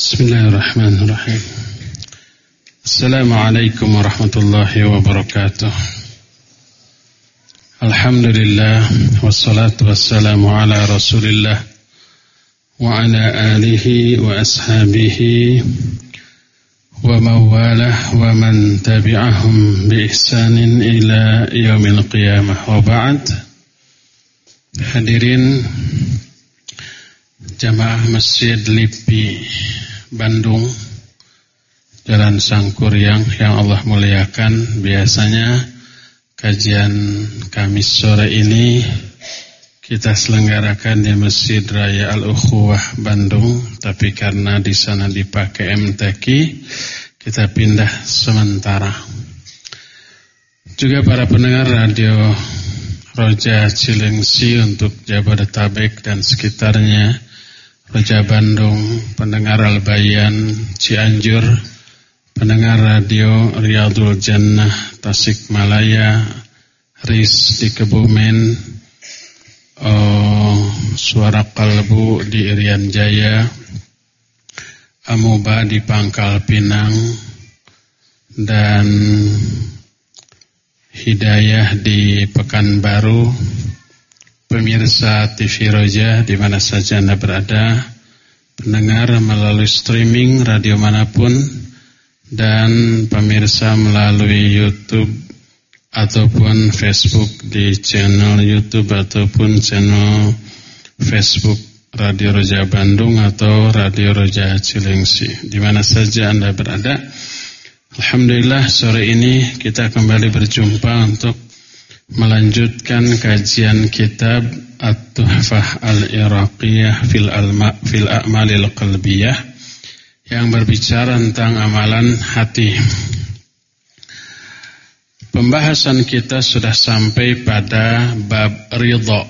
بسم الله الرحمن الرحيم السلام عليكم ورحمة الله وبركاته الحمد لله والصلاة والسلام على رسول الله وعلى آله وأصحابه ومن والاه ومن تبعهم بإحسان إلى يوم القيامة وبعد Hadirin Jamaah Masjid Lipi. Bandung Jalan Sangkuryang yang Allah muliakan. Biasanya kajian Kamis sore ini kita selenggarakan di Masjid Raya Al-Ukhuwah Bandung. Tapi karena di sana dipakai MTQ Kita pindah sementara. Juga para pendengar radio Roja Cilengsi untuk Jabodetabek dan sekitarnya Roja Bandung, pendengar Albayan, Cianjur Pendengar radio Riyadul Jannah, Tasikmalaya RIS di Kebumen oh, Suara Kalbu di Irian Jaya Amuba di Pangkal Pinang Dan Hidayah di Pekanbaru Pemirsa TV Roja di mana saja Anda berada Pendengar melalui streaming radio mana pun Dan pemirsa melalui Youtube Ataupun Facebook di channel Youtube Ataupun channel Facebook Radio Roja Bandung Atau Radio Roja Cilengsi. Di mana saja Anda berada Alhamdulillah sore ini kita kembali berjumpa untuk melanjutkan kajian kitab At-Tuhfah Al-Iraqiyah fil, Alma, fil A'malil Qalbiyah yang berbicara tentang amalan hati. Pembahasan kita sudah sampai pada bab ridho.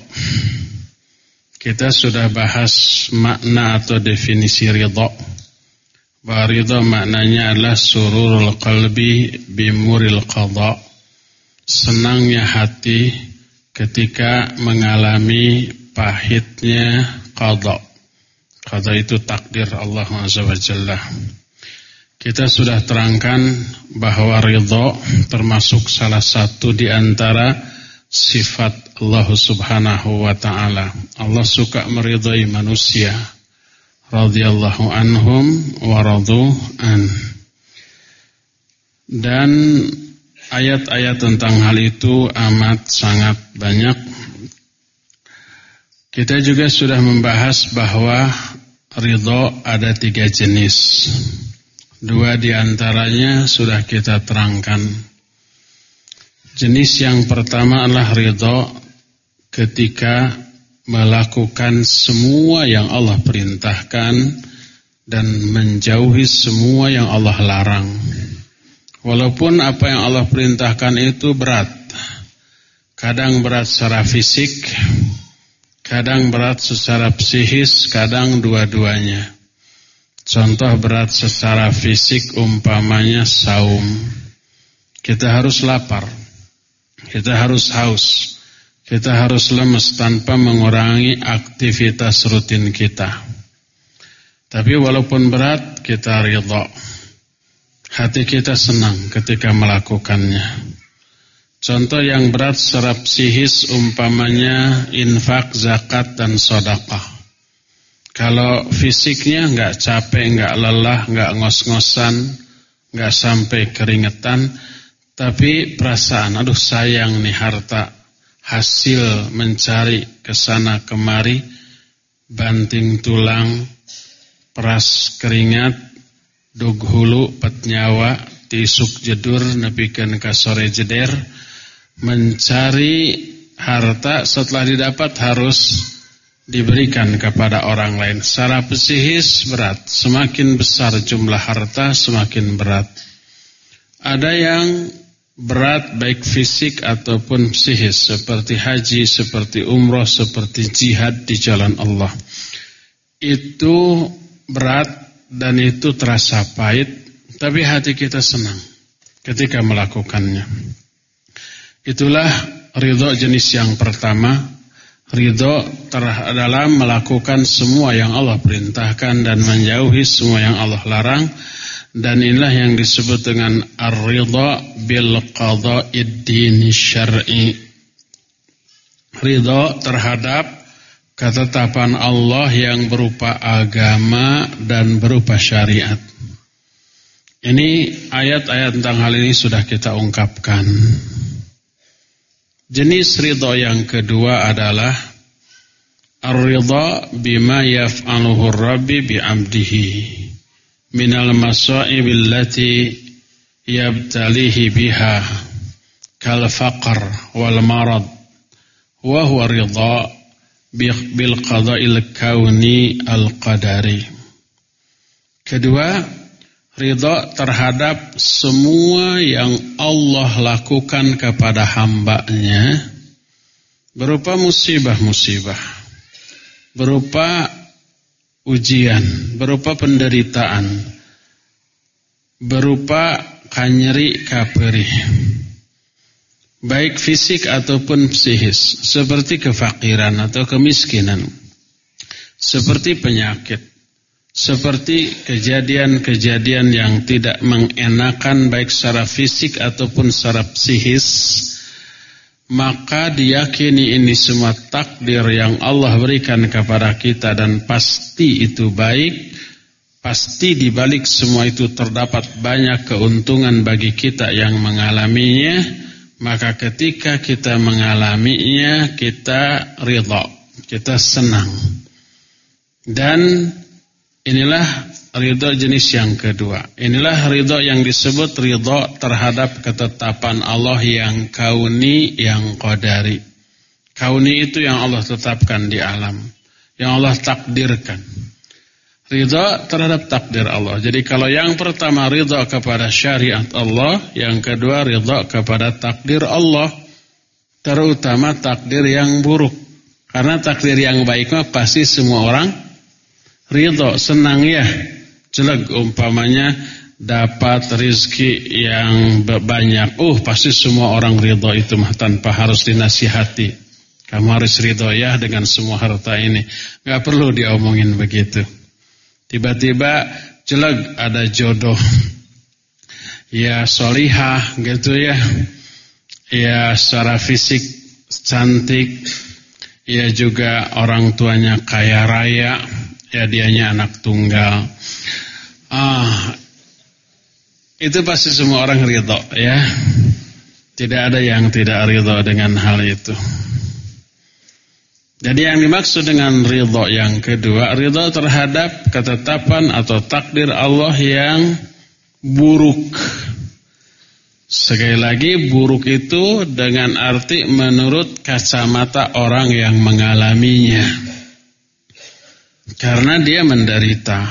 Kita sudah bahas makna atau definisi ridho. Baridha maknanya adalah sururul qalbi bimuril qadha. Senangnya hati ketika mengalami pahitnya qadha. Qadha itu takdir Allah Azza Kita sudah terangkan bahwa ridha termasuk salah satu di antara sifat Allah Subhanahu wa taala. Allah suka meridhai manusia radhiyallahu anhum wa radu an. Dan ayat-ayat tentang hal itu amat sangat banyak. Kita juga sudah membahas bahwa ridho ada tiga jenis. Dua di antaranya sudah kita terangkan. Jenis yang pertama adalah ridho ketika melakukan semua yang Allah perintahkan dan menjauhi semua yang Allah larang. Walaupun apa yang Allah perintahkan itu berat. Kadang berat secara fisik, kadang berat secara psikis, kadang dua-duanya. Contoh berat secara fisik umpamanya saum. Kita harus lapar. Kita harus haus. Kita harus lemes tanpa mengurangi aktivitas rutin kita. Tapi walaupun berat, kita ridho. Hati kita senang ketika melakukannya. Contoh yang berat secara psikis umpamanya infak, zakat, dan sodakah. Kalau fisiknya nggak capek, nggak lelah, nggak ngos-ngosan, nggak sampai keringetan, tapi perasaan, aduh sayang nih harta, hasil mencari ke sana kemari, banting tulang, peras keringat, dug hulu, petnyawa, tisuk jedur, nepikan ke sore jeder, mencari harta setelah didapat harus diberikan kepada orang lain. Secara psikis berat, semakin besar jumlah harta semakin berat. Ada yang berat baik fisik ataupun psikis seperti haji, seperti umroh, seperti jihad di jalan Allah. Itu berat dan itu terasa pahit, tapi hati kita senang ketika melakukannya. Itulah ridho jenis yang pertama, Ridho dalam melakukan semua yang Allah perintahkan dan menjauhi semua yang Allah larang dan inilah yang disebut dengan ar-ridha bil qada'id din syar'i. Ridha terhadap ketetapan Allah yang berupa agama dan berupa syariat. Ini ayat-ayat tentang hal ini sudah kita ungkapkan. Jenis ridha yang kedua adalah ar-ridha bima yaf'aluhu rabbi bi'amdihi minal masa'ib allati yabtalihi biha kal faqr wal marad wa huwa ridha bil qada'il kauni al qadari. Kedua, ridha terhadap semua yang Allah lakukan kepada hambanya berupa musibah-musibah, berupa ujian, berupa penderitaan, berupa kanyeri kaperi, baik fisik ataupun psikis, seperti kefakiran atau kemiskinan, seperti penyakit, seperti kejadian-kejadian yang tidak mengenakan baik secara fisik ataupun secara psikis maka diyakini ini semua takdir yang Allah berikan kepada kita dan pasti itu baik pasti di balik semua itu terdapat banyak keuntungan bagi kita yang mengalaminya maka ketika kita mengalaminya kita ridha kita senang dan Inilah ridho jenis yang kedua. Inilah ridho yang disebut ridho terhadap ketetapan Allah yang kauni, yang qadari. Kauni itu yang Allah tetapkan di alam. Yang Allah takdirkan. Ridho terhadap takdir Allah. Jadi kalau yang pertama ridho kepada syariat Allah. Yang kedua ridho kepada takdir Allah. Terutama takdir yang buruk. Karena takdir yang baik mah pasti semua orang ridho, senang ya. Jelek umpamanya dapat rizki yang banyak. Uh, pasti semua orang ridho itu mah tanpa harus dinasihati. Kamu harus ridho ya dengan semua harta ini. Gak perlu diomongin begitu. Tiba-tiba jelek ada jodoh. Ya solihah gitu ya. Ya secara fisik cantik. Ya juga orang tuanya kaya raya ya dianya anak tunggal. Ah, itu pasti semua orang ridho ya. Tidak ada yang tidak ridho dengan hal itu. Jadi yang dimaksud dengan ridho yang kedua, ridho terhadap ketetapan atau takdir Allah yang buruk. Sekali lagi buruk itu dengan arti menurut kacamata orang yang mengalaminya. Karena dia menderita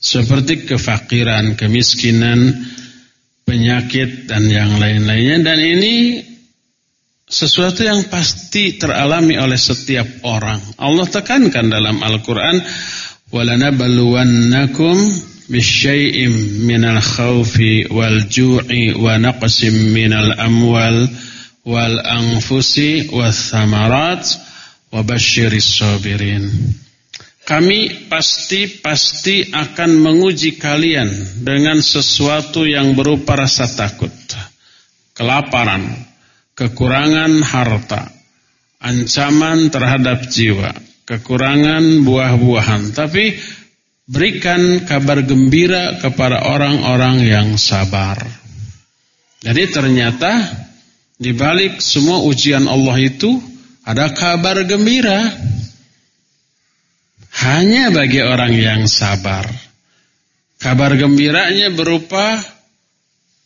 seperti kefakiran, kemiskinan, penyakit dan yang lain-lainnya dan ini sesuatu yang pasti teralami oleh setiap orang. Allah tekankan dalam Al-Qur'an walanabluwannakum bisyai'im minal khawfi wal ju'i wa naqsim minal amwal wal anfusi was samarat wa basyiris sabirin. Kami pasti-pasti akan menguji kalian dengan sesuatu yang berupa rasa takut, kelaparan, kekurangan harta, ancaman terhadap jiwa, kekurangan buah-buahan. Tapi berikan kabar gembira kepada orang-orang yang sabar. Jadi ternyata di balik semua ujian Allah itu ada kabar gembira hanya bagi orang yang sabar. Kabar gembiranya berupa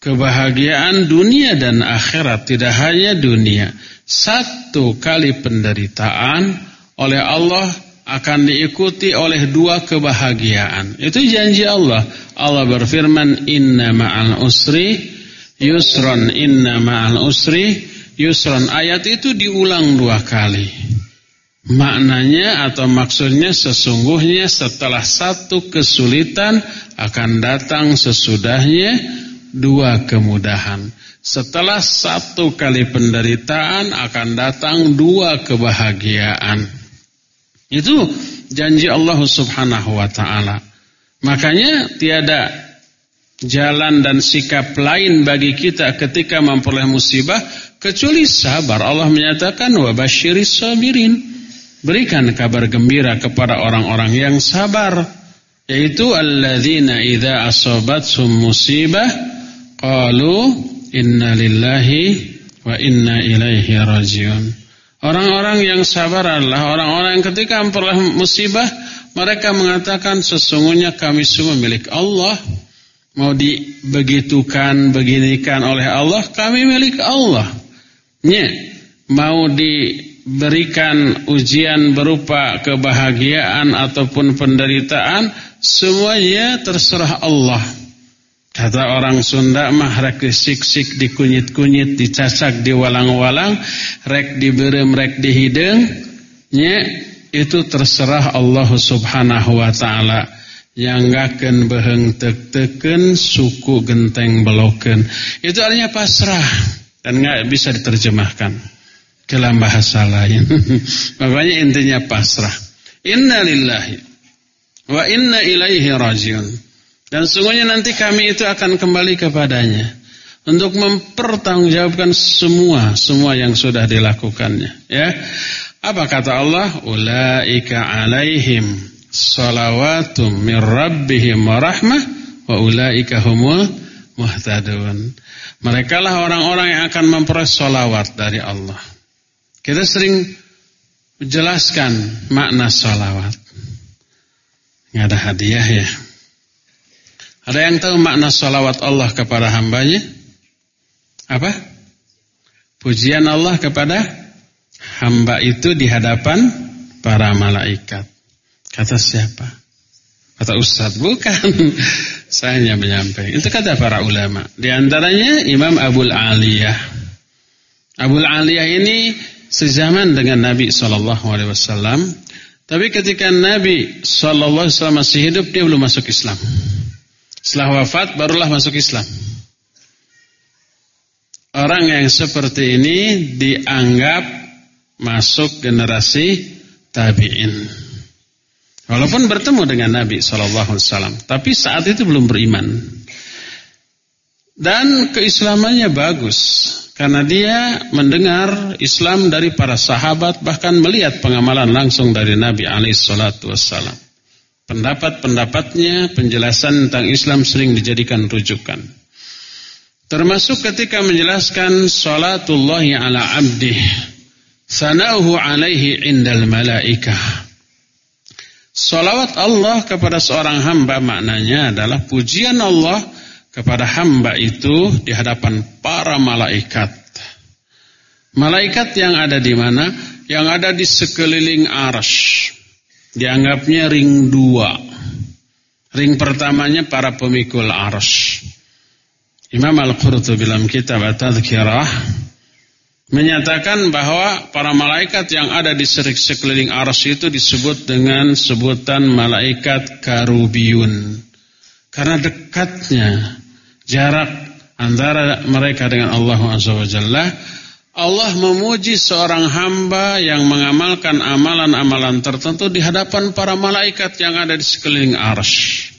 kebahagiaan dunia dan akhirat, tidak hanya dunia. Satu kali penderitaan oleh Allah akan diikuti oleh dua kebahagiaan. Itu janji Allah. Allah berfirman, "Inna ma'al usri yusron, inna ma'al usri yusron." Ayat itu diulang dua kali. Maknanya atau maksudnya sesungguhnya setelah satu kesulitan akan datang sesudahnya dua kemudahan. Setelah satu kali penderitaan akan datang dua kebahagiaan. Itu janji Allah Subhanahu wa taala. Makanya tiada jalan dan sikap lain bagi kita ketika memperoleh musibah kecuali sabar. Allah menyatakan wa basyiris sabirin. Berikan kabar gembira kepada orang-orang yang sabar yaitu alladzina idza asabatsum musibah qalu inna lillahi wa inna ilaihi rajiun. Orang-orang yang sabar adalah orang-orang yang ketika memperoleh musibah mereka mengatakan sesungguhnya kami semua milik Allah. Mau dibegitukan, beginikan oleh Allah, kami milik Allah. Nye, mau diberikan ujian berupa kebahagiaan ataupun penderitaan, semuanya terserah Allah. Kata orang Sunda mah rek disik-sik, dikunyit-kunyit, dicacak, diwalang-walang, rek diberem, rek dihideng, nya itu terserah Allah Subhanahu wa taala. Yang gaken beheng tek-teken suku genteng beloken. Itu artinya pasrah dan nggak bisa diterjemahkan ke dalam bahasa lain. Makanya intinya pasrah. Inna lillahi wa inna ilaihi rajiun. Dan sungguhnya nanti kami itu akan kembali kepadanya untuk mempertanggungjawabkan semua semua yang sudah dilakukannya. Ya, apa kata Allah? Ulaika alaihim salawatum min rabbihim wa rahmah wa ulaika humul muhtadun. Mereka lah orang-orang yang akan memperoleh salawat dari Allah. Kita sering menjelaskan makna salawat. Nggak ada hadiah ya. Ada yang tahu makna salawat Allah kepada hambanya? Apa? Pujian Allah kepada hamba itu di hadapan para malaikat. Kata siapa? Kata Ustaz, bukan. Saya hanya menyampaikan. Itu kata para ulama. Di antaranya Imam Abul Aliyah. Abul Aliyah ini sezaman dengan Nabi SAW. Tapi ketika Nabi SAW masih hidup, dia belum masuk Islam. Setelah wafat barulah masuk Islam. Orang yang seperti ini dianggap masuk generasi tabi'in. Walaupun bertemu dengan Nabi SAW. Tapi saat itu belum beriman. Dan keislamannya bagus. Karena dia mendengar Islam dari para sahabat. Bahkan melihat pengamalan langsung dari Nabi SAW. Pendapat-pendapatnya, penjelasan tentang Islam sering dijadikan rujukan. Termasuk ketika menjelaskan salatullahi ala abdih. Sana'uhu alaihi indal malaikah. Salawat Allah kepada seorang hamba maknanya adalah pujian Allah kepada hamba itu di hadapan para malaikat. Malaikat yang ada di mana? Yang ada di sekeliling arash. Dianggapnya ring dua. Ring pertamanya para pemikul arsh. Imam Al-Qurtubi dalam kitab At-Tadhkirah menyatakan bahwa para malaikat yang ada di sekeliling arsh itu disebut dengan sebutan malaikat karubiyun. Karena dekatnya jarak antara mereka dengan Allah Subhanahu wa Taala Allah memuji seorang hamba yang mengamalkan amalan-amalan tertentu di hadapan para malaikat yang ada di sekeliling arsh.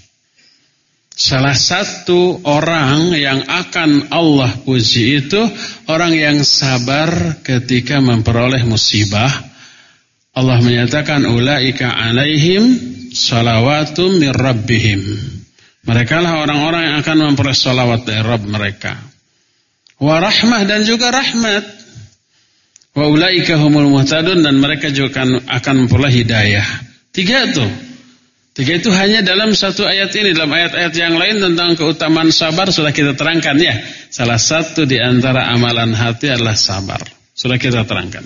Salah satu orang yang akan Allah puji itu orang yang sabar ketika memperoleh musibah. Allah menyatakan ulaika alaihim salawatum mir rabbihim. Mereka lah orang-orang yang akan memperoleh salawat dari Rabb mereka. Warahmah dan juga rahmat. Wa ulaika humul muhtadun dan mereka juga akan, akan memperoleh hidayah. Tiga itu. Tiga itu hanya dalam satu ayat ini. Dalam ayat-ayat yang lain tentang keutamaan sabar sudah kita terangkan ya. Salah satu di antara amalan hati adalah sabar. Sudah kita terangkan.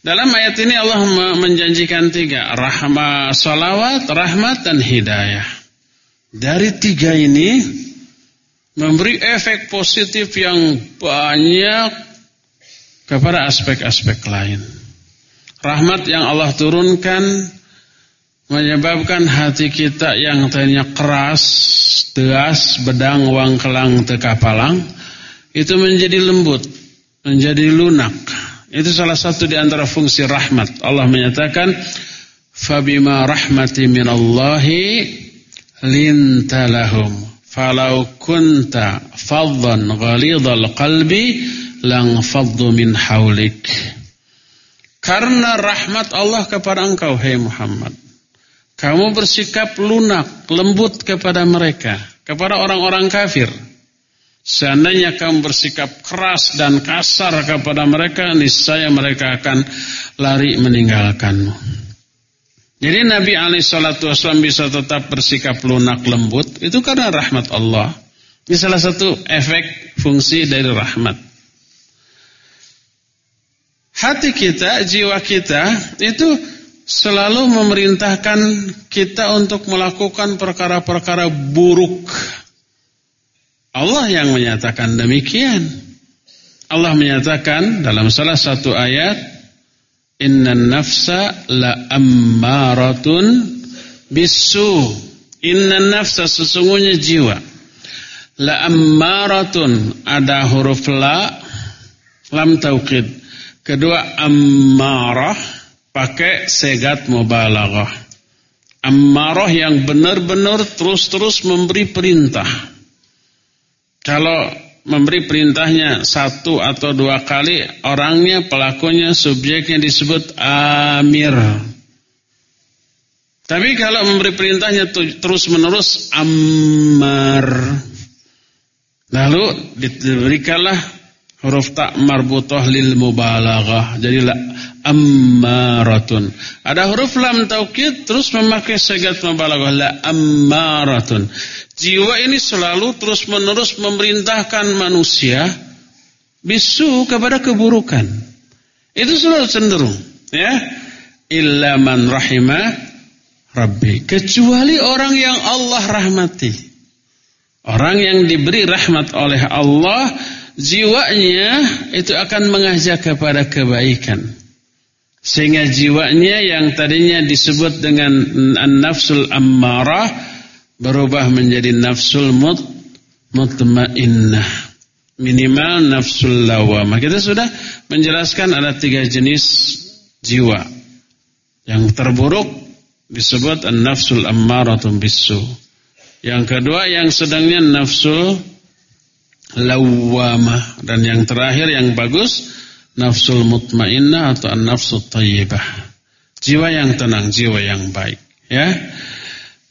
Dalam ayat ini Allah menjanjikan tiga. Rahmah, salawat, rahmat, dan hidayah. Dari tiga ini memberi efek positif yang banyak kepada aspek-aspek lain. Rahmat yang Allah turunkan menyebabkan hati kita yang tadinya keras, tegas, bedang, wang kelang, tekapalang itu menjadi lembut, menjadi lunak. Itu salah satu di antara fungsi rahmat. Allah menyatakan, "Fabima rahmati minallahi lintalahum, falau kunta faddan ghalidhal qalbi lang faddu min haulik." Karena rahmat Allah kepada engkau, hai Muhammad kamu bersikap lunak, lembut kepada mereka, kepada orang-orang kafir. Seandainya kamu bersikap keras dan kasar kepada mereka, niscaya mereka akan lari meninggalkanmu. Jadi Nabi Alaihissalam bisa tetap bersikap lunak lembut itu karena rahmat Allah. Ini salah satu efek fungsi dari rahmat. Hati kita, jiwa kita itu selalu memerintahkan kita untuk melakukan perkara-perkara buruk. Allah yang menyatakan demikian. Allah menyatakan dalam salah satu ayat, Inna nafsa la ammaratun bisu. Inna nafsa sesungguhnya jiwa. La ammaratun ada huruf la, lam taukid. Kedua ammarah pakai segat mubalaghah. Ammarah yang benar-benar terus-terus memberi perintah. Kalau memberi perintahnya satu atau dua kali, orangnya, pelakunya, subjeknya disebut amir. Tapi kalau memberi perintahnya terus-menerus ammar. Lalu diberikanlah huruf tak marbutah lil mubalaghah. Jadi ammaratun. Ada huruf lam taukid terus memakai segat mubalaghah la ammaratun. Jiwa ini selalu terus-menerus memerintahkan manusia bisu kepada keburukan. Itu selalu cenderung, ya. Illa man rahima rabbi. Kecuali orang yang Allah rahmati. Orang yang diberi rahmat oleh Allah jiwanya itu akan mengajak kepada kebaikan. Sehingga jiwanya yang tadinya disebut dengan an-nafsul ammarah berubah menjadi nafsul mut mutmainnah. Minimal nafsul lawamah. Kita sudah menjelaskan ada tiga jenis jiwa. Yang terburuk disebut an-nafsul ammaratun bisu. Yang kedua yang sedangnya nafsul lawamah dan yang terakhir yang bagus nafsul mutmainnah atau an-nafsul tayyibah. Jiwa yang tenang, jiwa yang baik, ya.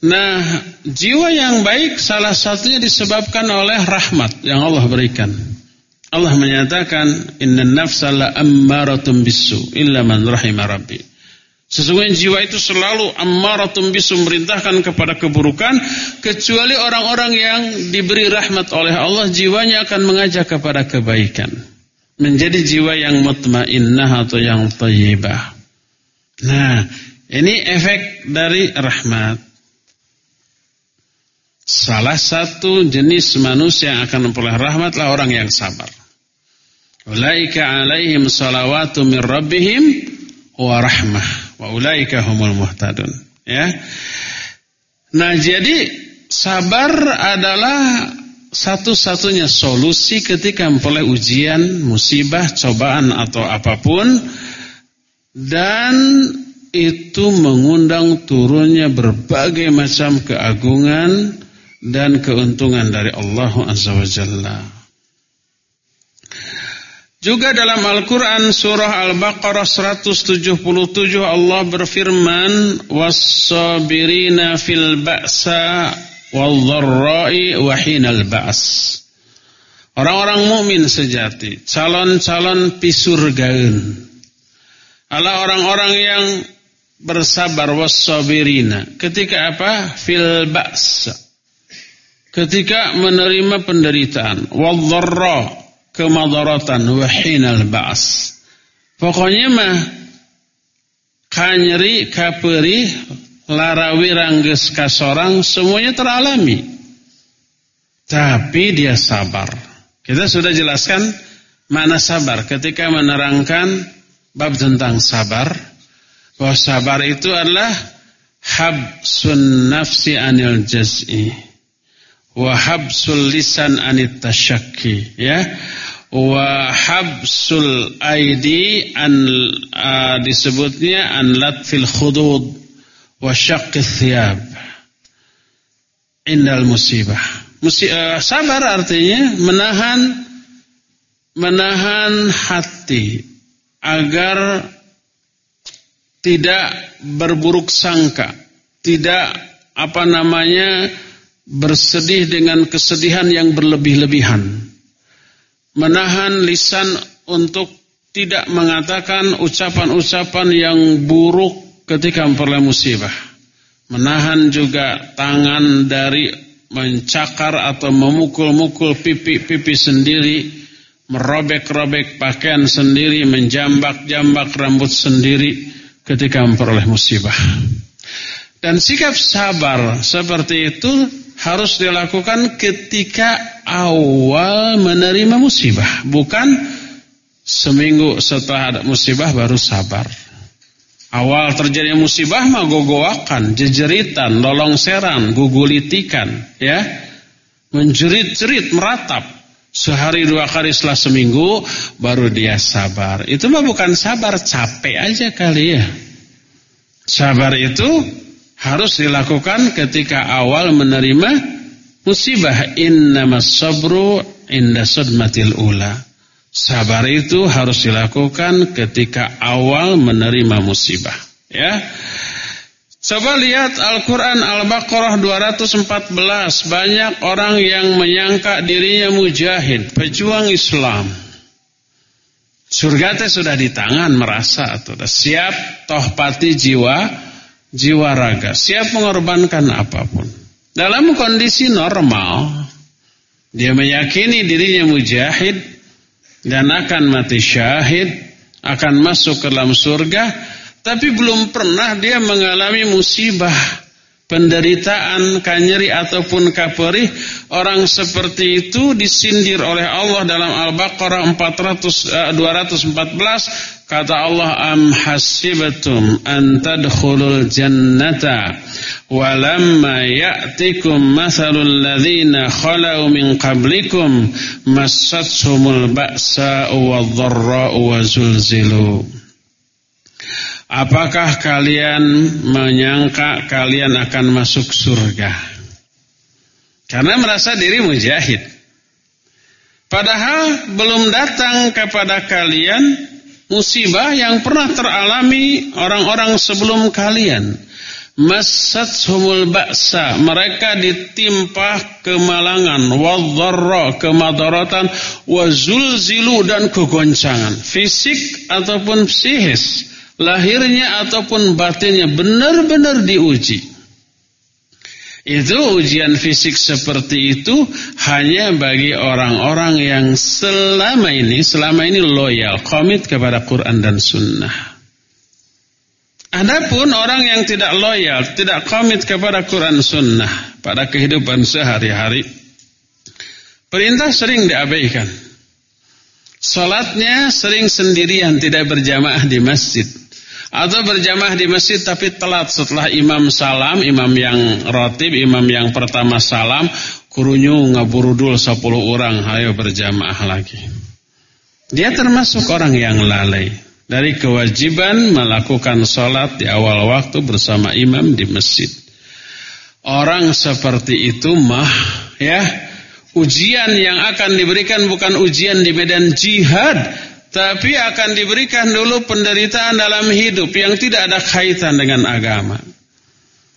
Nah, jiwa yang baik salah satunya disebabkan oleh rahmat yang Allah berikan. Allah menyatakan innan nafsa la ammaratun bisu illa man rahima rabbi. Sesungguhnya jiwa itu selalu ammaratum bisu merintahkan kepada keburukan kecuali orang-orang yang diberi rahmat oleh Allah jiwanya akan mengajak kepada kebaikan. Menjadi jiwa yang mutmainnah atau yang thayyibah. Nah, ini efek dari rahmat. Salah satu jenis manusia yang akan memperoleh rahmatlah orang yang sabar. Ulaika alaihim salawatu min rabbihim wa rahmah wa ulaika humul muhtadun. Ya. Nah jadi sabar adalah satu-satunya solusi ketika memperoleh ujian, musibah, cobaan atau apa pun. Dan itu mengundang turunnya berbagai macam keagungan dan keuntungan dari Allah Azza wa Jalla. Juga dalam Al-Quran surah Al-Baqarah 177 Allah berfirman Was-sabirina fil ba'sa wal-dharra'i wahinal ba's Orang-orang mukmin sejati, calon-calon pisurgaun. Allah orang-orang yang bersabar was-sabirina. Ketika apa? Fil ba'sa. Ketika menerima penderitaan, wal-dharra' kemadaratan wa hinal ba's. Pokoknya mah kanyeri kaperi larawi rangges kasorang semuanya teralami. Tapi dia sabar. Kita sudah jelaskan mana sabar ketika menerangkan bab tentang sabar bahwa sabar itu adalah habsun nafsi anil jaz'i wa habsul lisan anit tasyakki ya. Wa habsul aidi an disebutnya an latfil khudud wa syaqqi thiyab. Indal musibah. Musi, uh, sabar artinya menahan menahan hati agar tidak berburuk sangka, tidak apa namanya bersedih dengan kesedihan yang berlebih-lebihan. Menahan lisan untuk tidak mengatakan ucapan-ucapan yang buruk ketika memperoleh musibah. Menahan juga tangan dari mencakar atau memukul-mukul pipi-pipi sendiri, merobek-robek pakaian sendiri, menjambak-jambak rambut sendiri ketika memperoleh musibah. Dan sikap sabar seperti itu harus dilakukan ketika awal menerima musibah, bukan seminggu setelah ada musibah baru sabar. Awal terjadi musibah mah gogoakan, jejeritan, lolongseran, gugulitikan, ya. Menjerit-jerit, meratap. Sehari dua kali setelah seminggu baru dia sabar. Itu mah bukan sabar, capek aja kali ya. Sabar itu harus dilakukan ketika awal menerima musibah. Innamas sabru inda sadmatil ula. Sabar itu harus dilakukan ketika awal menerima musibah. Ya. Coba lihat Al-Quran Al-Baqarah 214 Banyak orang yang menyangka dirinya mujahid Pejuang Islam Surga teh sudah di tangan merasa atau siap tohpati jiwa jiwa raga, siap mengorbankan apa pun. Dalam kondisi normal, dia meyakini dirinya mujahid dan akan mati syahid, akan masuk ke dalam surga, tapi belum pernah dia mengalami musibah, penderitaan, kanyeri ataupun kaperih. Orang seperti itu disindir oleh Allah dalam Al-Baqarah 400 214 kata Allah am hasibatum an tadkhulul jannata walamma ya'tikum mathalul ladzina khalau min qablikum massathumul ba'sa wadh-dharra'u wa zulzilu Apakah kalian menyangka kalian akan masuk surga? Karena merasa diri mujahid. Padahal belum datang kepada kalian musibah yang pernah teralami orang-orang sebelum kalian. Masathumul ba'sa, mereka ditimpa kemalangan, wadharra, kemadaratan, wazulzilu dan kegoncangan, fisik ataupun psikis lahirnya ataupun batinnya benar-benar diuji. Itu ujian fisik seperti itu hanya bagi orang-orang yang selama ini selama ini loyal, komit kepada Quran dan Sunnah. Adapun orang yang tidak loyal, tidak komit kepada Quran Sunnah pada kehidupan sehari-hari, perintah sering diabaikan. Salatnya sering sendirian, tidak berjamaah di masjid. Atau berjamaah di masjid tapi telat setelah imam salam, imam yang rotib, imam yang pertama salam, kurunyu ngaburudul 10 orang, ayo berjamaah lagi. Dia termasuk orang yang lalai dari kewajiban melakukan sholat di awal waktu bersama imam di masjid. Orang seperti itu mah ya ujian yang akan diberikan bukan ujian di medan jihad tapi akan diberikan dulu penderitaan dalam hidup yang tidak ada kaitan dengan agama.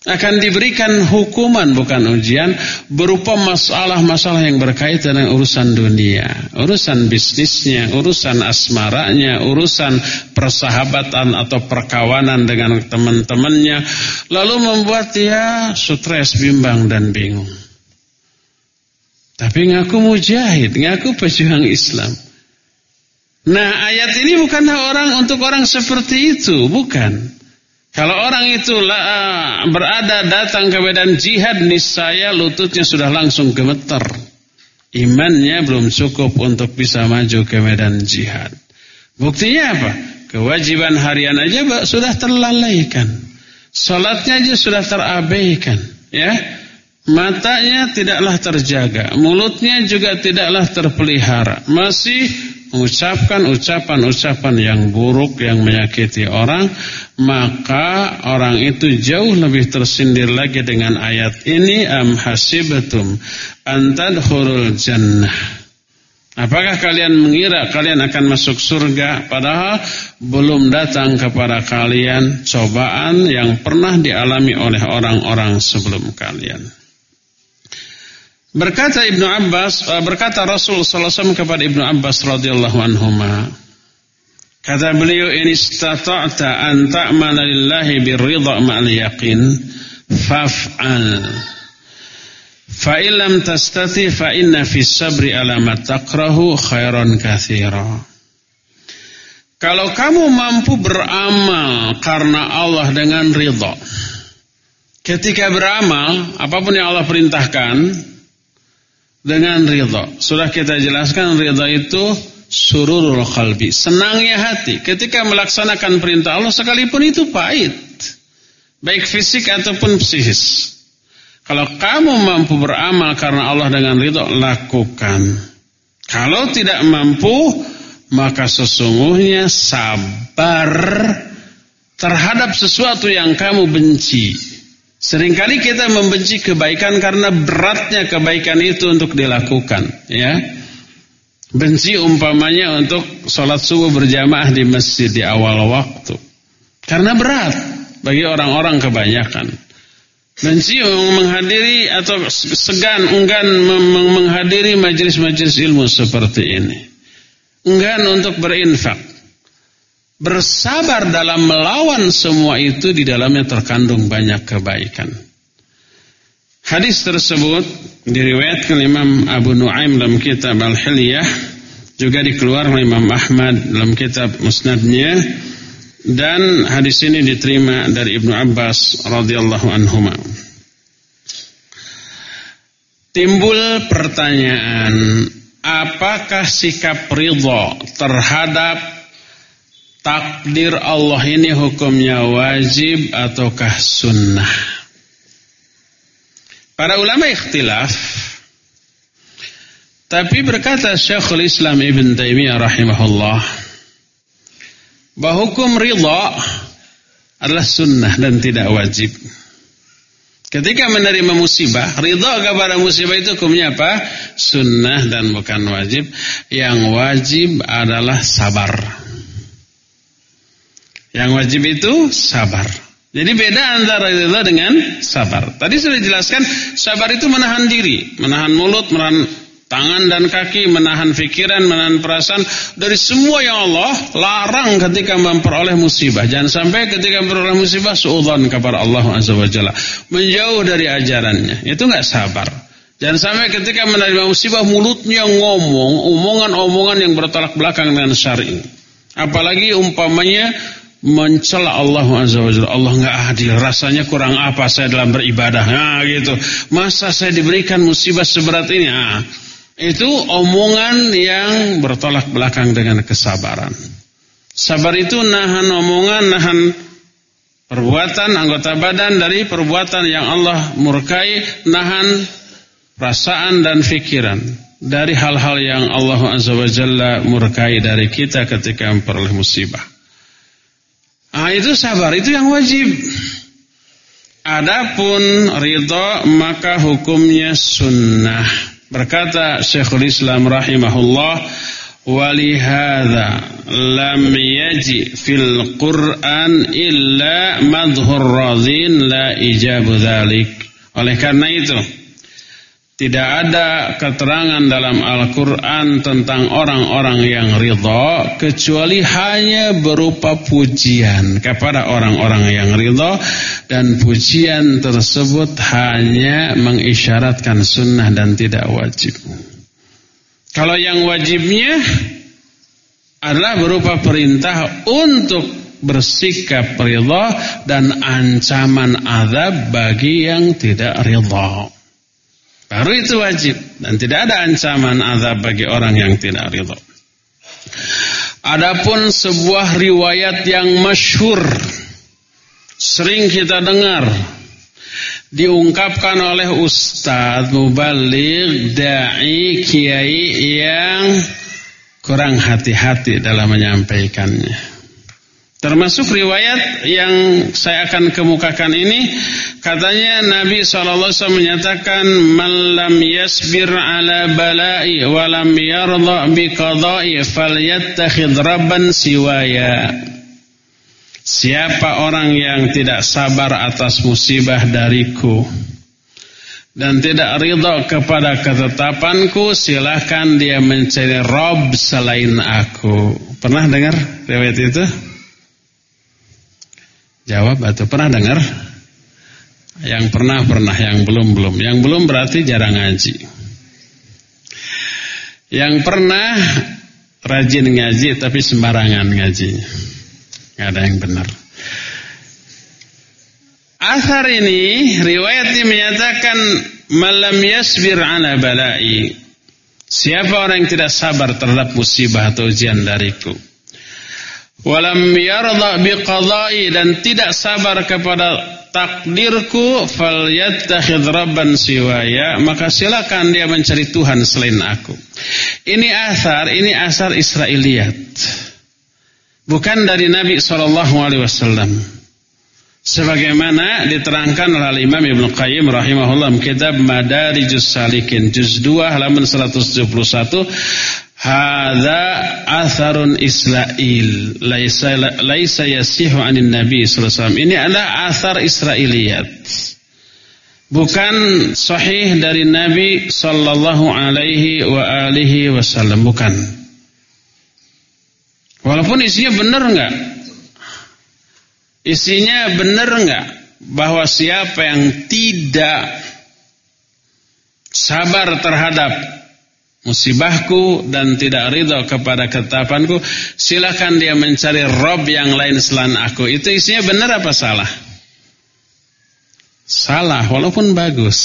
Akan diberikan hukuman bukan ujian berupa masalah-masalah yang berkaitan dengan urusan dunia, urusan bisnisnya, urusan asmaranya, urusan persahabatan atau perkawanan dengan teman-temannya, lalu membuat dia stres, bimbang dan bingung. Tapi ngaku mujahid, ngaku pejuang Islam. Nah ayat ini bukanlah orang untuk orang seperti itu, bukan. Kalau orang itu uh, berada datang ke medan jihad, niscaya lututnya sudah langsung gemeter. Imannya belum cukup untuk bisa maju ke medan jihad. Buktinya apa? Kewajiban harian aja sudah terlalaikan. Salatnya aja sudah terabaikan, ya. Matanya tidaklah terjaga, mulutnya juga tidaklah terpelihara. Masih mengucapkan ucapan-ucapan yang buruk yang menyakiti orang, maka orang itu jauh lebih tersindir lagi dengan ayat ini am hasibatum antadkhulul jannah Apakah kalian mengira kalian akan masuk surga padahal belum datang kepada kalian cobaan yang pernah dialami oleh orang-orang sebelum kalian. Berkata Ibnu Abbas, eh, berkata Rasul sallallahu alaihi wasallam kepada Ibnu Abbas radhiyallahu anhuma, kata beliau in istata'ta an ta'mala lillahi birridha ma'al yaqin faf'al. Fa illam tastati fa inna fi sabri alamat takrahu khairan katsira. Kalau kamu mampu beramal karena Allah dengan ridha. Ketika beramal, apa pun yang Allah perintahkan dengan ridha. Sudah kita jelaskan ridha itu sururul qalbi, senangnya hati ketika melaksanakan perintah Allah sekalipun itu pahit. Baik fisik ataupun psikis. Kalau kamu mampu beramal karena Allah dengan ridho, lakukan. Kalau tidak mampu, maka sesungguhnya sabar terhadap sesuatu yang kamu benci. Seringkali kita membenci kebaikan karena beratnya kebaikan itu untuk dilakukan, ya. Benci umpamanya untuk sholat subuh berjamaah di masjid di awal waktu. Karena berat bagi orang-orang kebanyakan. Benci menghadiri atau segan enggan menghadiri majelis-majelis ilmu seperti ini. Enggan untuk berinfak. Bersabar dalam melawan semua itu di dalamnya terkandung banyak kebaikan. Hadis tersebut diriwayatkan Imam Abu Nuaim dalam kitab Al-Hilyah juga dikeluarkan Imam Ahmad dalam kitab Musnadnya dan hadis ini diterima dari Ibnu Abbas radhiyallahu anhu. Timbul pertanyaan, apakah sikap ridha terhadap takdir Allah ini hukumnya wajib ataukah sunnah? Para ulama ikhtilaf tapi berkata Syekhul Islam Ibn Taimiyah rahimahullah bahwa hukum ridha adalah sunnah dan tidak wajib. Ketika menerima musibah, ridha kepada musibah itu hukumnya apa? Sunnah dan bukan wajib. Yang wajib adalah sabar. Yang wajib itu sabar. Jadi beda antara ridha dengan sabar. Tadi sudah dijelaskan, sabar itu menahan diri, menahan mulut, menahan Tangan dan kaki menahan pikiran, menahan perasaan dari semua yang Allah larang ketika memperoleh musibah. Jangan sampai ketika memperoleh musibah suudzon kepada Allah Azza wa Jalla. Menjauh dari ajarannya. Itu enggak sabar. Jangan sampai ketika menerima musibah mulutnya ngomong omongan-omongan yang bertolak belakang dengan syar'i. Apalagi umpamanya mencela Allah Azza wa Jalla. Allah enggak adil. Rasanya kurang apa saya dalam beribadah. Nah gitu. Masa saya diberikan musibah seberat ini? Nah, itu omongan yang bertolak belakang dengan kesabaran. Sabar itu nahan omongan, nahan perbuatan anggota badan dari perbuatan yang Allah murkai, nahan perasaan dan fikiran dari hal-hal yang Allah Azza wa Jalla murkai dari kita ketika memperoleh musibah. Ah itu sabar, itu yang wajib. Adapun ridha maka hukumnya sunnah. Berkata Syekhul Islam rahimahullah walihada lam yaji fil Qur'an illa madhur radhin la ijabu dhalik. Oleh karena itu tidak ada keterangan dalam Al-Quran tentang orang-orang yang ridha kecuali hanya berupa pujian kepada orang-orang yang ridha dan pujian tersebut hanya mengisyaratkan sunnah dan tidak wajib. Kalau yang wajibnya adalah berupa perintah untuk bersikap ridha dan ancaman azab bagi yang tidak ridha. Baru itu wajib dan tidak ada ancaman azab bagi orang yang tidak ridha. Adapun sebuah riwayat yang masyhur sering kita dengar diungkapkan oleh ustadz, mubalik, dai, kiai yang kurang hati-hati dalam menyampaikannya. Termasuk riwayat yang saya akan kemukakan ini katanya Nabi SAW menyatakan malam yasbir ala bala'i walam yarda bi qada'i rabban siwaya Siapa orang yang tidak sabar atas musibah dariku dan tidak ridha kepada ketetapanku silahkan dia mencari rob selain aku pernah dengar riwayat itu? Jawab atau pernah dengar? Yang pernah pernah, yang belum belum. Yang belum berarti jarang ngaji. Yang pernah rajin ngaji tapi sembarangan ngajinya. Gak ada yang benar. Asar ini riwayat ini menyatakan malam yasbir ala balai. Siapa orang yang tidak sabar terhadap musibah atau ujian dariku walam yarda biqada'i dan tidak sabar kepada takdirku falyattakhidh rabban siwaya maka silakan dia mencari Tuhan selain aku. Ini asar ini asar Israiliyat. Bukan dari Nabi sallallahu alaihi wasallam. Sebagaimana diterangkan oleh Imam Ibnu Qayyim rahimahullah kitab Madarijus Salikin juz 2 halaman 171 Hada atharun Israel laisa laisa yasihu anin Nabi sallallahu Ini adalah athar Israiliyat. Bukan sahih dari Nabi sallallahu alaihi wa alihi wasallam, bukan. Walaupun isinya benar enggak? Isinya benar enggak bahwa siapa yang tidak sabar terhadap musibahku dan tidak ridho kepada ketetapanku, silakan dia mencari Rob yang lain selain aku. Itu isinya benar apa salah? Salah, walaupun bagus.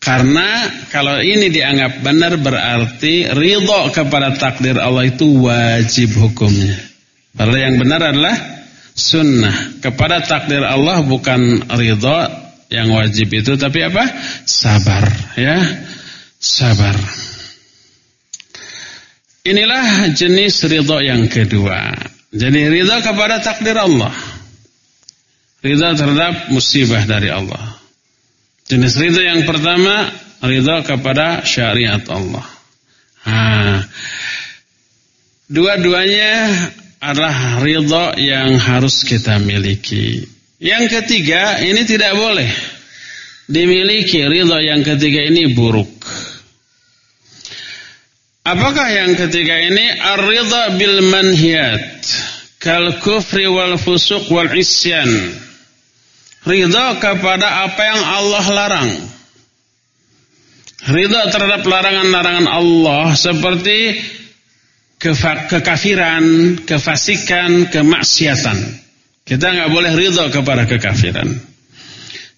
Karena kalau ini dianggap benar berarti ridho kepada takdir Allah itu wajib hukumnya. Padahal yang benar adalah sunnah. Kepada takdir Allah bukan ridho yang wajib itu tapi apa? Sabar, ya. Sabar. Inilah jenis ridha yang kedua. Jadi ridha kepada takdir Allah. Ridha terhadap musibah dari Allah. Jenis ridha yang pertama, ridha kepada syariat Allah. Dua-duanya adalah ridha yang harus kita miliki. Yang ketiga, ini tidak boleh dimiliki. Ridha yang ketiga ini buruk. Apakah yang ketiga ini ar-ridha bil manhiyat kal kufri wal fusuq wal isyan. Ridha kepada apa yang Allah larang. Ridha terhadap larangan-larangan Allah seperti kekafiran, kefasikan, kemaksiatan. Kita nggak boleh ridha kepada kekafiran.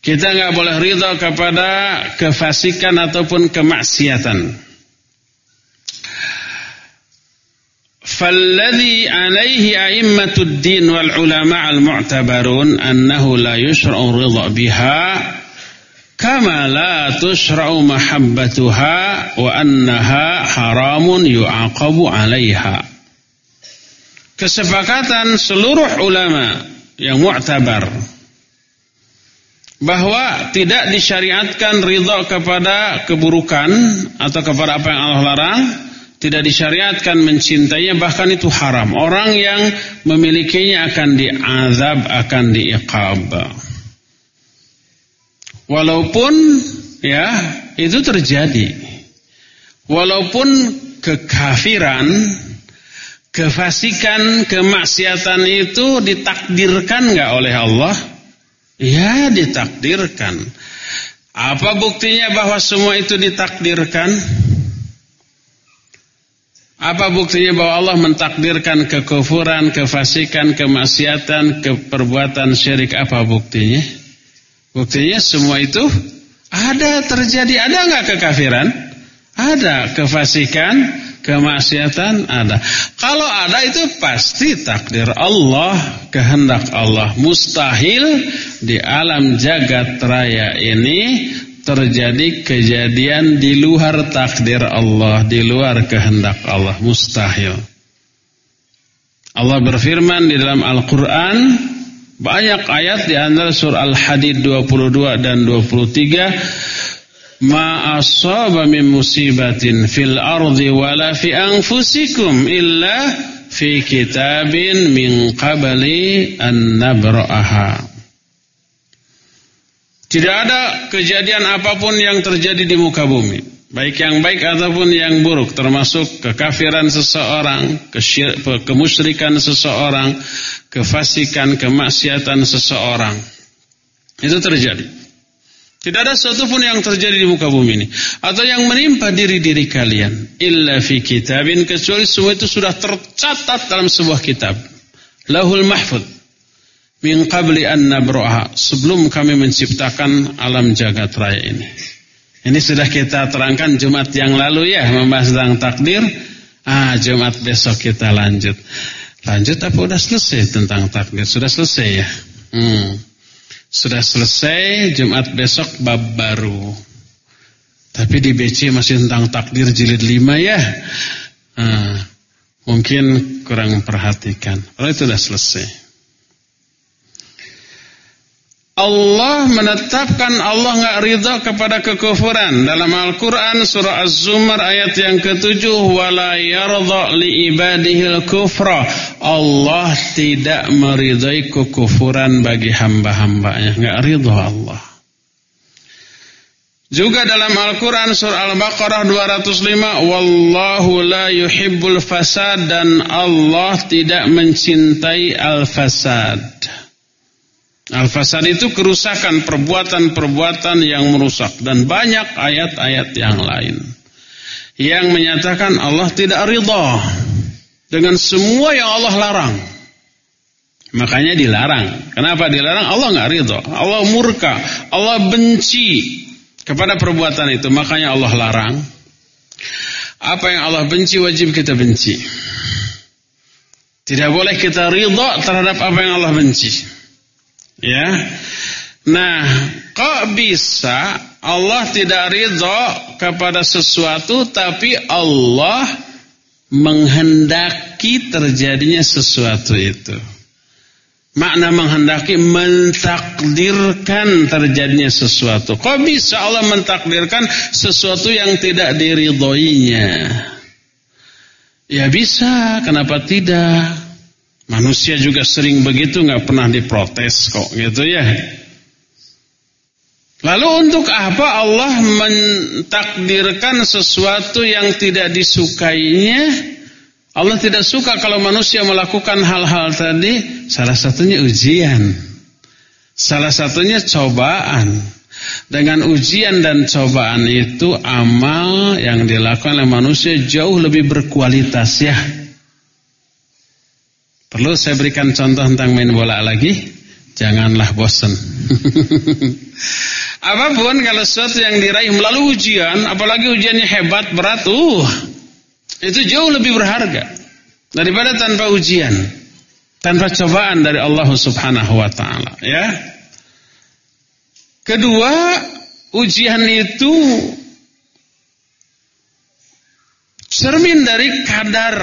Kita nggak boleh ridha kepada kefasikan ataupun kemaksiatan. فالذي عليه أئمة الدين والعلماء المعتبرون أنه لا يشرع الرضا بها كما لا تشرع محبتها وأنها حرام يعاقب عليها kesepakatan seluruh ulama yang mu'tabar bahwa tidak disyariatkan ridha kepada keburukan atau kepada apa yang Allah larang tidak disyariatkan mencintainya bahkan itu haram. Orang yang memilikinya akan diazab, akan diiqab. Walaupun ya itu terjadi. Walaupun kekafiran, kefasikan, kemaksiatan itu ditakdirkan enggak oleh Allah? Ya, ditakdirkan. Apa buktinya bahwa semua itu ditakdirkan? Apa buktinya bahwa Allah mentakdirkan kekufuran, kefasikan, kemaksiatan, keperbuatan syirik? Apa buktinya? Buktinya semua itu ada terjadi. Ada nggak kekafiran? Ada kefasikan, kemaksiatan ada. Kalau ada itu pasti takdir Allah, kehendak Allah. Mustahil di alam jagat raya ini terjadi kejadian di luar takdir Allah, di luar kehendak Allah. Mustahil. Allah berfirman di dalam Al-Quran banyak ayat di antara surah Al-Hadid 22 dan 23 Ma asaba min musibatin fil ardi wala fi anfusikum illa fi kitabin min qabli an nabra'aha Tidak ada kejadian apa pun yang terjadi di muka bumi baik yang baik ataupun yang buruk termasuk kekafiran seseorang, kemusyrikan seseorang, kefasikan, kemaksiatan seseorang. Itu terjadi. Tidak ada sesuatu pun yang terjadi di muka bumi ini atau yang menimpa diri-diri kalian illa fi kitabin kecuali semua itu sudah tercatat dalam sebuah kitab. Lahul Mahfud min qabli an sebelum kami menciptakan alam jagat raya ini. Ini sudah kita terangkan Jumat yang lalu ya membahas tentang takdir. Ah, Jumat besok kita lanjut. Lanjut apa udah selesai tentang takdir? Sudah selesai ya? Hmm. Sudah selesai Jumat besok bab baru. Tapi di BC masih tentang takdir jilid 5 ya. Ah, mungkin kurang perhatikan. Kalau itu sudah selesai. Allah menetapkan Allah nggak ridha kepada kekufuran. Dalam Al-Quran surah Az-Zumar ayat yang ketujuh wala yardha li ibadihil kufra. Allah tidak meridai kekufuran bagi hamba-hambanya. Nggak ridha Allah. Juga dalam Al-Quran surah Al-Baqarah 205 Wallahu la yuhibbul fasad Dan Allah tidak mencintai al-fasad Al-fasad itu kerusakan perbuatan-perbuatan yang merusak dan banyak ayat-ayat yang lain yang menyatakan Allah tidak ridha dengan semua yang Allah larang. Makanya dilarang. Kenapa dilarang? Allah nggak ridha. Allah murka. Allah benci kepada perbuatan itu. Makanya Allah larang. Apa yang Allah benci wajib kita benci. Tidak boleh kita ridha terhadap apa yang Allah benci. Ya. Nah, kok bisa Allah tidak ridho kepada sesuatu tapi Allah menghendaki terjadinya sesuatu itu. Makna menghendaki mentakdirkan terjadinya sesuatu. Kok bisa Allah mentakdirkan sesuatu yang tidak diridhoinya? Ya bisa, kenapa tidak? Manusia juga sering begitu nggak pernah diprotes kok gitu ya. Lalu untuk apa Allah mentakdirkan sesuatu yang tidak disukainya? Allah tidak suka kalau manusia melakukan hal-hal tadi. Salah satunya ujian. Salah satunya cobaan. Dengan ujian dan cobaan itu amal yang dilakukan oleh manusia jauh lebih berkualitas ya. Perlu saya berikan contoh tentang main bola lagi? Janganlah bosan. Apa pun kalau sesuatu yang diraih melalui ujian, apalagi ujiannya hebat, berat, uh, itu jauh lebih berharga daripada tanpa ujian, tanpa cobaan dari Allah Subhanahu wa taala, ya. Kedua, ujian itu cermin dari kadar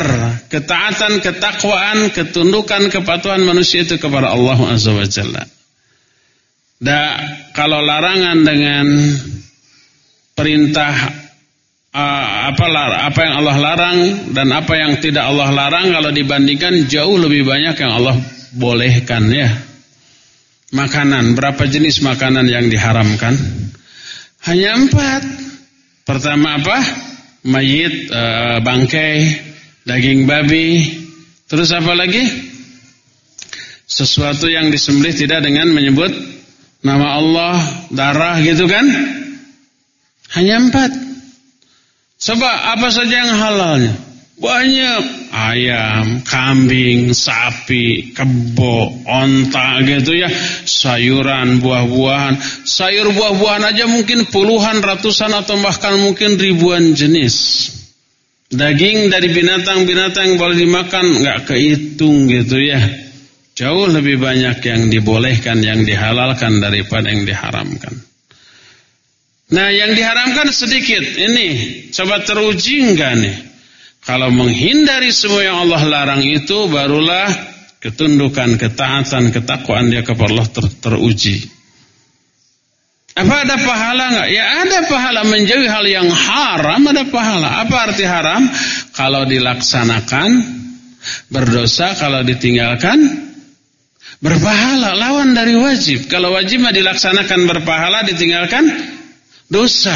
ketaatan, ketakwaan, ketundukan, kepatuhan manusia itu kepada Allah Azza wa Jalla. Da, kalau larangan dengan perintah apa yang Allah larang dan apa yang tidak Allah larang kalau dibandingkan jauh lebih banyak yang Allah bolehkan ya. Makanan, berapa jenis makanan yang diharamkan? Hanya empat. Pertama apa? mayit, uh, bangkai, daging babi, terus apa lagi? Sesuatu yang disembelih tidak dengan menyebut nama Allah, darah gitu kan? Hanya empat. Coba apa saja yang halalnya? Banyak ayam, kambing, sapi, kebo, onta gitu ya, sayuran, buah-buahan. Sayur buah-buahan aja mungkin puluhan, ratusan atau bahkan mungkin ribuan jenis. Daging dari binatang-binatang boleh dimakan nggak kehitung gitu ya. Jauh lebih banyak yang dibolehkan, yang dihalalkan daripada yang diharamkan. Nah yang diharamkan sedikit. Ini coba teruji enggak nih? Kalau menghindari semua yang Allah larang itu barulah ketundukan, ketaatan, ketakwaan dia kepada Allah ter teruji. Apa ada pahala enggak? Ya ada pahala menjauhi hal yang haram ada pahala. Apa arti haram? Kalau dilaksanakan berdosa, kalau ditinggalkan berpahala. Lawan dari wajib. Kalau wajib mah dilaksanakan berpahala, ditinggalkan dosa.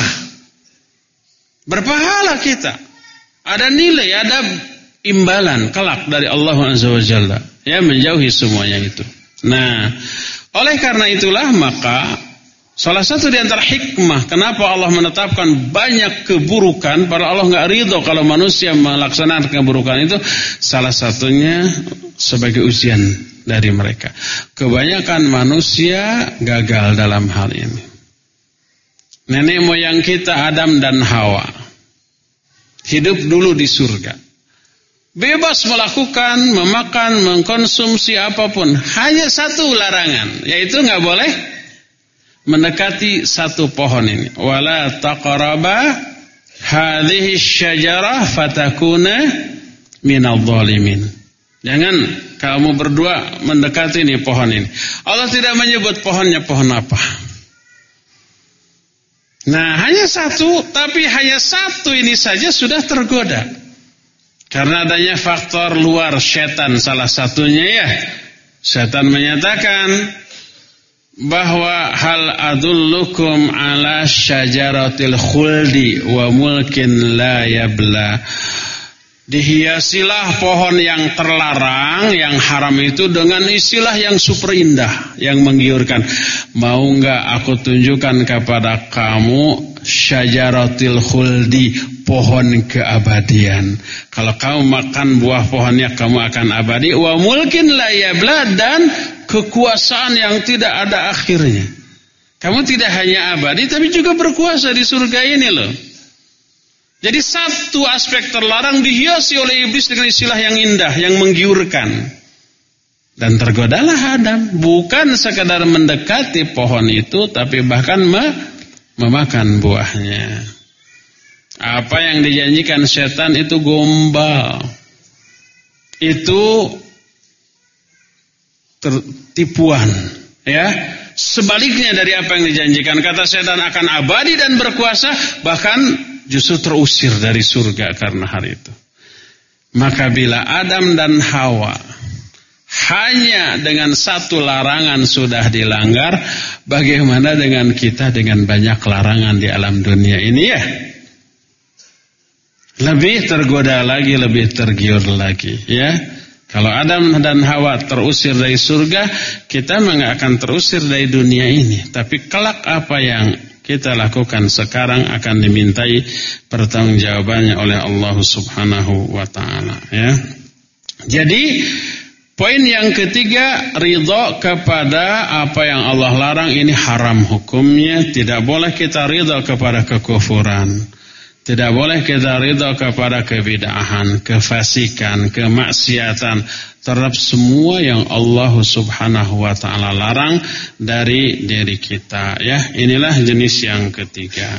Berpahala kita. Ada nilai, ada imbalan kelak dari Allah Azza wa Jalla. Ya menjauhi semuanya itu. Nah, oleh karena itulah maka Salah satu di antara hikmah kenapa Allah menetapkan banyak keburukan, para Allah nggak ridho kalau manusia melaksanakan keburukan itu, salah satunya sebagai ujian dari mereka. Kebanyakan manusia gagal dalam hal ini. Nenek moyang kita Adam dan Hawa hidup dulu di surga. Bebas melakukan, memakan, mengkonsumsi apa pun. Hanya satu larangan, yaitu nggak boleh mendekati satu pohon ini. Wala taqraba hadhihi syajarah fatakuna minal zalimin. Jangan kamu berdua mendekati ini pohon ini. Allah tidak menyebut pohonnya pohon apa. Nah, hanya satu, tapi hanya satu ini saja sudah tergoda. Karena adanya faktor luar setan salah satunya ya. Setan menyatakan bahwa hal adullukum ala syajaratil khuldi wa mulkin la yabla Dihiasilah pohon yang terlarang, yang haram itu dengan istilah yang super indah, yang menggiurkan. Mau enggak aku tunjukkan kepada kamu syajaratil khuldi, pohon keabadian. Kalau kamu makan buah pohonnya kamu akan abadi. Wa mulkin la yabla dan kekuasaan yang tidak ada akhirnya. Kamu tidak hanya abadi tapi juga berkuasa di surga ini loh. Jadi satu aspek terlarang dihiasi oleh iblis dengan istilah yang indah, yang menggiurkan. Dan tergodalah Adam, bukan sekadar mendekati pohon itu, tapi bahkan memakan buahnya. Apa yang dijanjikan setan itu gombal. Itu tipuan ya. Sebaliknya dari apa yang dijanjikan kata setan akan abadi dan berkuasa bahkan justru terusir dari surga karena hari itu. Maka bila Adam dan Hawa hanya dengan satu larangan sudah dilanggar bagaimana dengan kita dengan banyak larangan di alam dunia ini ya lebih tergoda lagi lebih tergiur lagi ya kalau Adam dan Hawa terusir dari surga, kita memang akan terusir dari dunia ini. Tapi kelak apa yang kita lakukan sekarang akan dimintai pertanggungjawabannya oleh Allah Subhanahu wa taala ya. Jadi poin yang ketiga ridho kepada apa yang Allah larang ini haram hukumnya, tidak boleh kita ridho kepada kekufuran. Tidak boleh kita ridha kepada kebidahan, kefasikan, kemaksiatan terhadap semua yang Allah Subhanahu wa taala larang dari diri kita ya. Inilah jenis yang ketiga.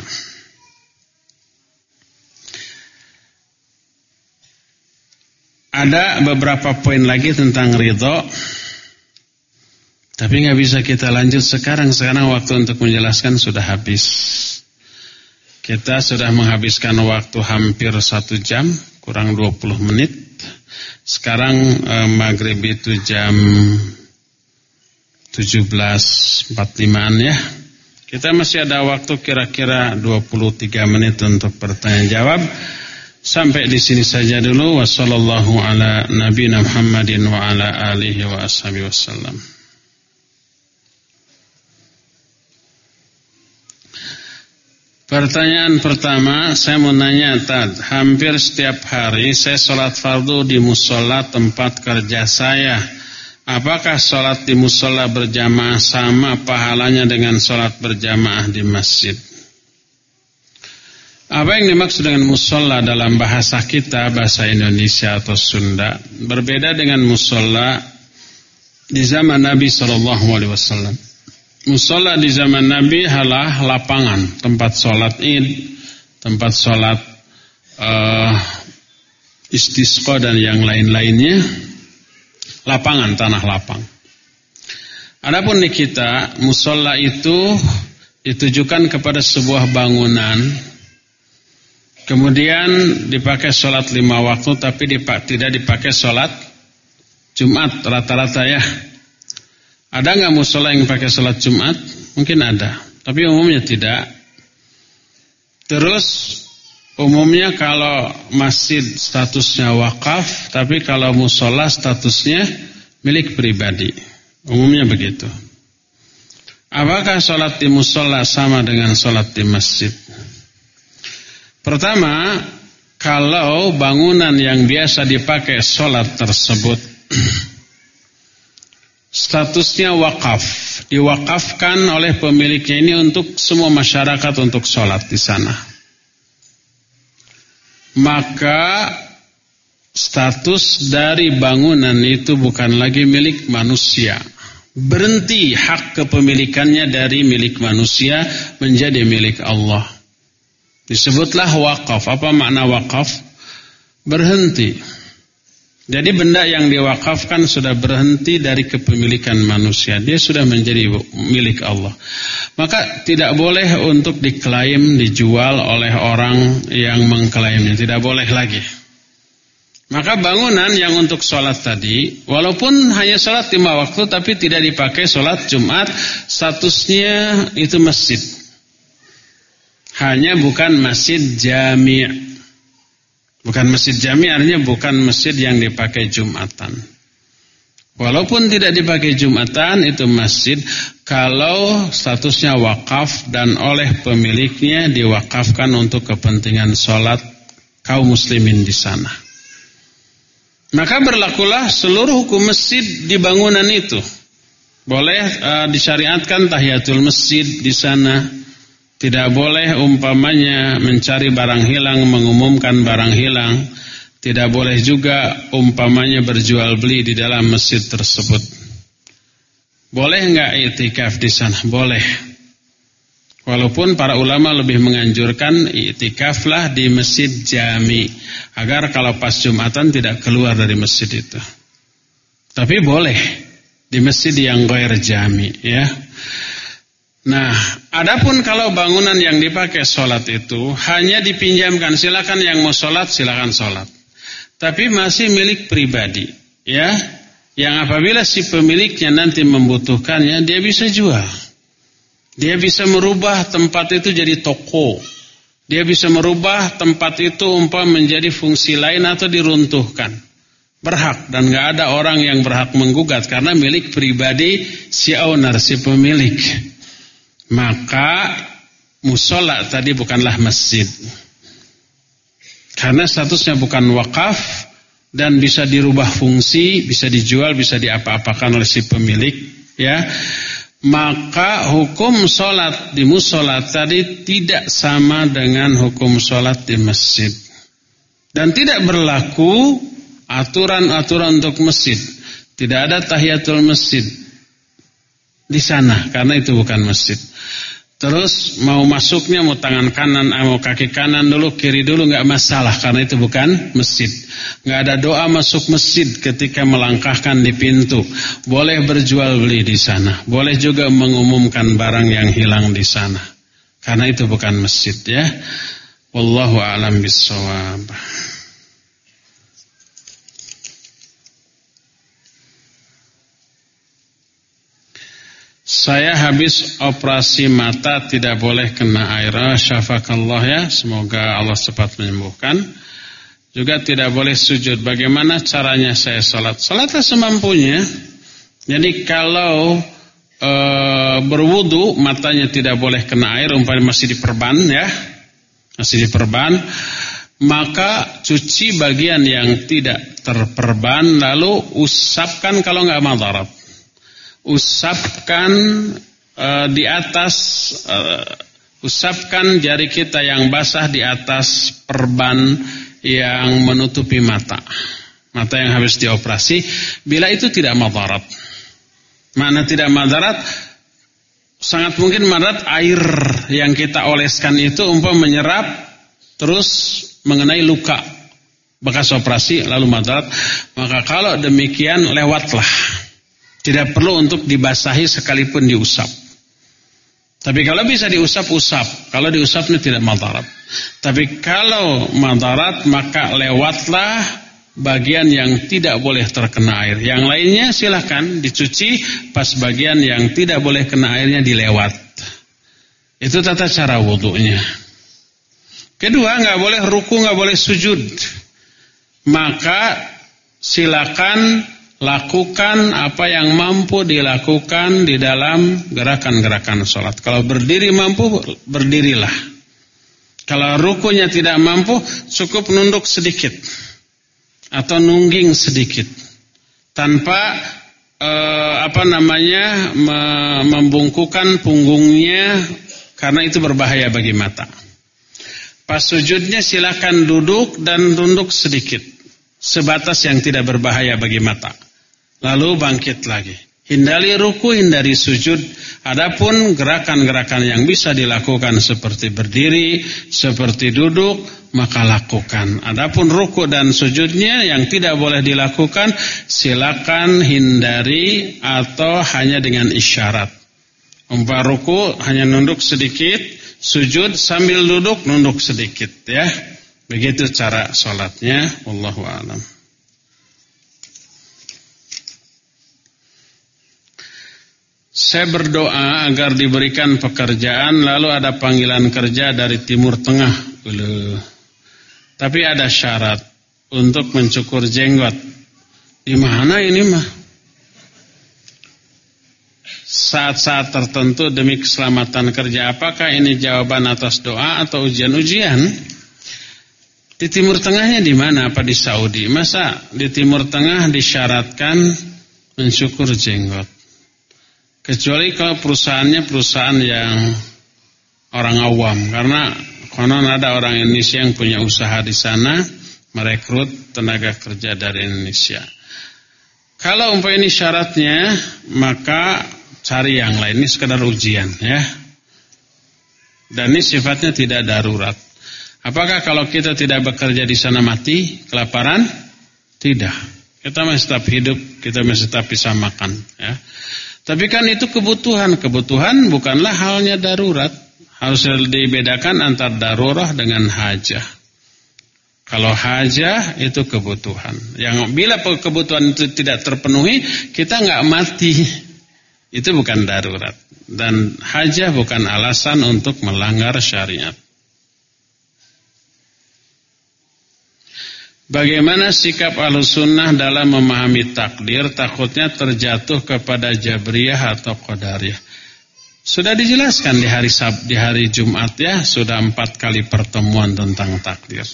Ada beberapa poin lagi tentang ridho Tapi nggak bisa kita lanjut sekarang Sekarang waktu untuk menjelaskan sudah habis kita sudah menghabiskan waktu hampir satu jam, kurang 20 menit. Sekarang eh, maghrib itu jam 17.45an ya. Kita masih ada waktu kira-kira 23 menit untuk pertanyaan jawab. Sampai di sini saja dulu. Wassalamualaikum ala nabiyina Muhammadin wa ala alihi wa ashabihi wasallam. Pertanyaan pertama, saya mau nanya Tad, hampir setiap hari saya sholat fardu di musola tempat kerja saya. Apakah sholat di musola berjamaah sama pahalanya dengan sholat berjamaah di masjid? Apa yang dimaksud dengan musola dalam bahasa kita, bahasa Indonesia atau Sunda, berbeda dengan musola di zaman Nabi Shallallahu Alaihi Wasallam. Musola di zaman Nabi adalah lapangan, tempat sholat id, tempat sholat uh, istisqa dan yang lain-lainnya, lapangan tanah lapang. Adapun di kita, musola itu ditujukan kepada sebuah bangunan Kemudian dipakai sholat lima waktu tapi dipak, tidak dipakai sholat Jumat rata-rata ya. Ada nggak musola yang pakai sholat Jumat? Mungkin ada, tapi umumnya tidak. Terus umumnya kalau masjid statusnya wakaf, tapi kalau musola statusnya milik pribadi. Umumnya begitu. Apakah sholat di musola sama dengan sholat di masjid? Pertama, kalau bangunan yang biasa dipakai sholat tersebut statusnya wakaf, diwakafkan oleh pemiliknya ini untuk semua masyarakat untuk sholat di sana. Maka status dari bangunan itu bukan lagi milik manusia. Berhenti hak kepemilikannya dari milik manusia menjadi milik Allah. Disebutlah wakaf. Apa makna wakaf? Berhenti. Jadi benda yang diwakafkan sudah berhenti dari kepemilikan manusia. Dia sudah menjadi milik Allah. Maka tidak boleh untuk diklaim, dijual oleh orang yang mengklaimnya. Tidak boleh lagi. Maka bangunan yang untuk sholat tadi, walaupun hanya sholat lima waktu, tapi tidak dipakai sholat Jumat, statusnya itu masjid. Hanya bukan masjid jami' Bukan masjid jami' artinya bukan masjid yang dipakai Jumatan. Walaupun tidak dipakai Jumatan itu masjid Kalau statusnya wakaf dan oleh pemiliknya diwakafkan untuk kepentingan sholat kaum muslimin di sana. Maka berlakulah seluruh hukum masjid di bangunan itu. Boleh uh, disyariatkan tahiyatul masjid di sana tidak boleh umpamanya mencari barang hilang, mengumumkan barang hilang. Tidak boleh juga umpamanya berjual beli di dalam masjid tersebut. Boleh enggak itikaf di sana? Boleh. Walaupun para ulama lebih menganjurkan itikaflah di masjid jami agar kalau pas Jumatan tidak keluar dari masjid itu. Tapi boleh di masjid yang goer jami ya. Nah, adapun kalau bangunan yang dipakai sholat itu hanya dipinjamkan, silakan yang mau sholat silakan sholat. Tapi masih milik pribadi, ya. Yang apabila si pemiliknya nanti membutuhkannya, dia bisa jual. Dia bisa merubah tempat itu jadi toko. Dia bisa merubah tempat itu umpam menjadi fungsi lain atau diruntuhkan. Berhak dan gak ada orang yang berhak menggugat karena milik pribadi si owner, si pemilik maka musola tadi bukanlah masjid. Karena statusnya bukan wakaf dan bisa dirubah fungsi, bisa dijual, bisa diapa-apakan oleh si pemilik, ya. Maka hukum solat di musola tadi tidak sama dengan hukum solat di masjid. Dan tidak berlaku aturan-aturan untuk masjid. Tidak ada tahiyatul masjid di sana karena itu bukan masjid. Terus mau masuknya mau tangan kanan, eh, mau kaki kanan dulu, kiri dulu nggak masalah karena itu bukan masjid. Nggak ada doa masuk masjid ketika melangkahkan di pintu. Boleh berjual beli di sana. Boleh juga mengumumkan barang yang hilang di sana. Karena itu bukan masjid ya. Wallahu a'lam bishawab. Saya habis operasi mata tidak boleh kena air. Ah, syafakallah ya. Semoga Allah cepat menyembuhkan. Juga tidak boleh sujud. Bagaimana caranya saya salat? Salatlah semampunya. Jadi kalau e, berwudu matanya tidak boleh kena air, umpamanya masih diperban ya. Masih diperban, maka cuci bagian yang tidak terperban lalu usapkan kalau nggak madarat usapkan uh, di atas uh, Usapkan jari kita yang basah di atas perban yang menutupi mata. Mata yang habis dioperasi. Bila itu tidak madarat. Mana tidak madarat? Sangat mungkin madarat air yang kita oleskan itu umpam menyerap terus mengenai luka bekas operasi lalu madarat. Maka kalau demikian lewatlah. Tidak perlu untuk dibasahi sekalipun diusap. Tapi kalau bisa diusap, usap. Kalau diusap ini tidak madarat. Tapi kalau madarat, maka lewatlah bagian yang tidak boleh terkena air. Yang lainnya silahkan dicuci, pas bagian yang tidak boleh kena airnya dilewat. Itu tata cara wudhunya. Kedua, nggak boleh ruku, nggak boleh sujud. Maka silakan lakukan apa yang mampu dilakukan di dalam gerakan-gerakan sholat. Kalau berdiri mampu, berdirilah. Kalau rukunya tidak mampu, cukup nunduk sedikit. Atau nungging sedikit. Tanpa eh, apa namanya membungkukan punggungnya karena itu berbahaya bagi mata. Pas sujudnya silakan duduk dan tunduk sedikit. Sebatas yang tidak berbahaya bagi mata lalu bangkit lagi. Hindari ruku, hindari sujud. Adapun gerakan-gerakan yang bisa dilakukan seperti berdiri, seperti duduk, maka lakukan. Adapun ruku dan sujudnya yang tidak boleh dilakukan, silakan hindari atau hanya dengan isyarat. Umpah ruku hanya nunduk sedikit, sujud sambil duduk nunduk sedikit ya. Begitu cara sholatnya. Wallahu. Saya berdoa agar diberikan pekerjaan lalu ada panggilan kerja dari Timur Tengah. Ulu. Tapi ada syarat untuk mencukur jenggot. Di mana ini mah? Saat-saat tertentu demi keselamatan kerja. Apakah ini jawaban atas doa atau ujian-ujian? Di Timur Tengahnya di mana? Apa di Saudi? Masa di Timur Tengah disyaratkan mencukur jenggot? Kecuali kalau perusahaannya perusahaan yang orang awam. Karena konon ada orang Indonesia yang punya usaha di sana. Merekrut tenaga kerja dari Indonesia. Kalau umpah ini syaratnya, maka cari yang lain. Ini sekedar ujian ya. Dan ini sifatnya tidak darurat. Apakah kalau kita tidak bekerja di sana mati, kelaparan? Tidak. Kita masih tetap hidup, kita masih tetap bisa makan. Ya. Tapi kan itu kebutuhan. Kebutuhan bukanlah halnya darurat. Harus dibedakan antara darurat dengan hajah. Kalau hajah itu kebutuhan. Yang bila kebutuhan itu tidak terpenuhi, kita nggak mati. Itu bukan darurat. Dan hajah bukan alasan untuk melanggar syariat. Bagaimana sikap sunnah dalam memahami takdir takutnya terjatuh kepada Jabriyah atau Qadariyah. Sudah dijelaskan di hari Sab, di hari Jumat ya, sudah empat kali pertemuan tentang takdir.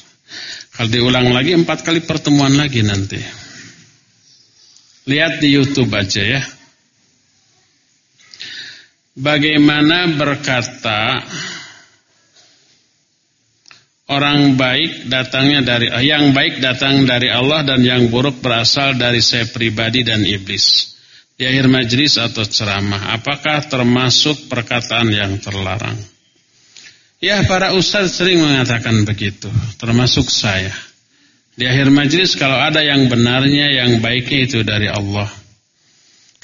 Kalau diulang lagi empat kali pertemuan lagi nanti. Lihat di YouTube aja ya. Bagaimana berkata orang baik datangnya dari yang baik datang dari Allah dan yang buruk berasal dari saya pribadi dan iblis. Di akhir majlis atau ceramah, apakah termasuk perkataan yang terlarang? Ya, para ustaz sering mengatakan begitu, termasuk saya. Di akhir majlis kalau ada yang benarnya, yang baiknya itu dari Allah.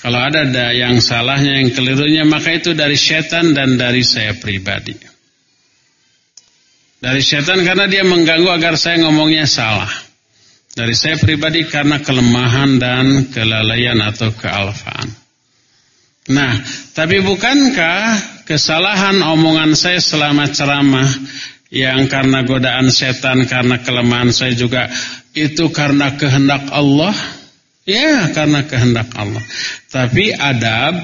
Kalau ada yang salahnya, yang kelirunya, maka itu dari setan dan dari saya pribadi. Dari setan karena dia mengganggu agar saya ngomongnya salah. Dari saya pribadi karena kelemahan dan kelalaian atau kealfaan. Nah, tapi bukankah kesalahan omongan saya selama ceramah yang karena godaan setan, karena kelemahan saya juga itu karena kehendak Allah? Ya, karena kehendak Allah. Tapi adab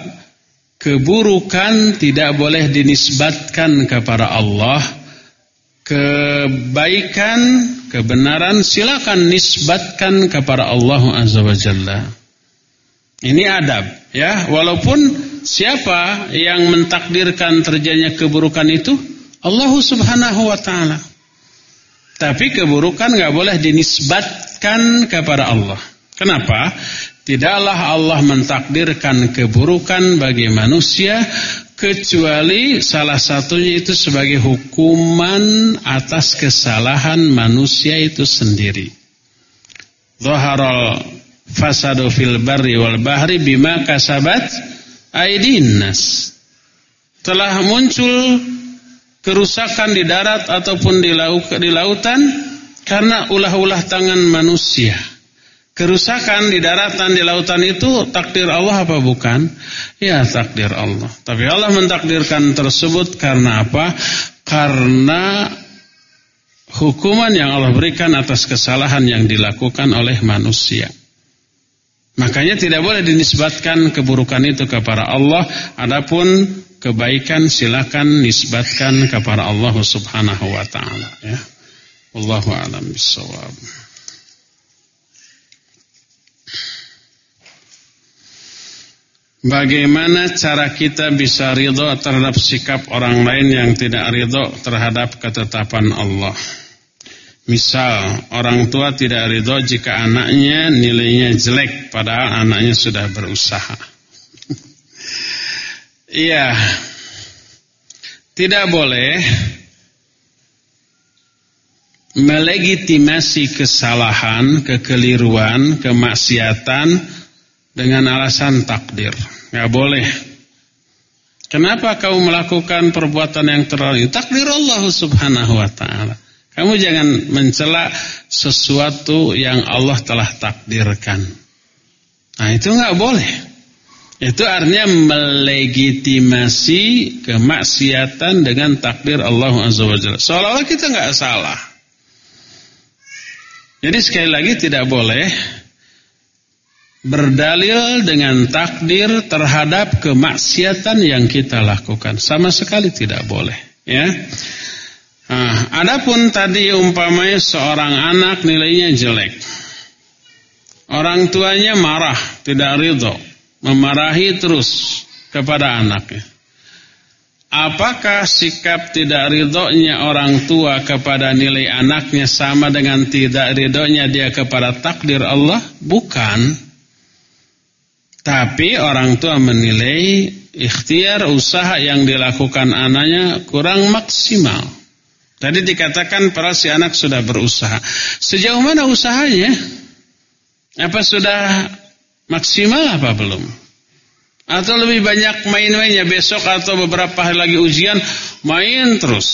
keburukan tidak boleh dinisbatkan kepada Allah kebaikan, kebenaran silakan nisbatkan kepada Allah Azza wa Jalla. Ini adab ya, walaupun siapa yang mentakdirkan terjadinya keburukan itu Allah subhanahu wa ta'ala. Tapi keburukan nggak boleh dinisbatkan kepada Allah. Kenapa? Tidaklah Allah mentakdirkan keburukan bagi manusia kecuali salah satunya itu sebagai hukuman atas kesalahan manusia itu sendiri. Zaharal fasadu fil barri wal bahri bima kasabat aidin nas. Telah muncul kerusakan di darat ataupun di lautan karena ulah-ulah tangan manusia. Kerusakan di daratan, di lautan itu takdir Allah apa bukan? Ya takdir Allah. Tapi Allah mentakdirkan tersebut karena apa? Karena hukuman yang Allah berikan atas kesalahan yang dilakukan oleh manusia. Makanya tidak boleh dinisbatkan keburukan itu kepada Allah. Adapun kebaikan silakan nisbatkan kepada Allah Subhanahu wa taala ya. Wallahu a'lam bissawab. Bagaimana cara kita bisa ridho terhadap sikap orang lain yang tidak ridho terhadap ketetapan Allah? Misal, orang tua tidak ridho jika anaknya nilainya jelek padahal anaknya sudah berusaha. Iya, tidak boleh melegitimasi kesalahan, kekeliruan, kemaksiatan dengan alasan takdir. Nggak boleh. Kenapa kau melakukan perbuatan yang terlalu takdir Allah Subhanahu wa taala. Kamu jangan mencela sesuatu yang Allah telah takdirkan. Nah, itu nggak boleh. Itu artinya melegitimasi kemaksiatan dengan takdir Allah Azza wa Jalla. Seolah-olah kita nggak salah. Jadi sekali lagi tidak boleh berdalil dengan takdir terhadap kemaksiatan yang kita lakukan. Sama sekali tidak boleh, ya. Nah, adapun tadi umpamanya seorang anak nilainya jelek. Orang tuanya marah, tidak ridho, memarahi terus kepada anaknya. Apakah sikap tidak ridhonya orang tua kepada nilai anaknya sama dengan tidak ridhonya dia kepada takdir Allah? Bukan. Tapi orang tua menilai ikhtiar usaha yang dilakukan anaknya kurang maksimal. Tadi dikatakan para si anak sudah berusaha. Sejauh mana usahanya? Apa sudah maksimal apa belum? Atau lebih banyak main-mainnya besok atau beberapa hari lagi ujian main terus,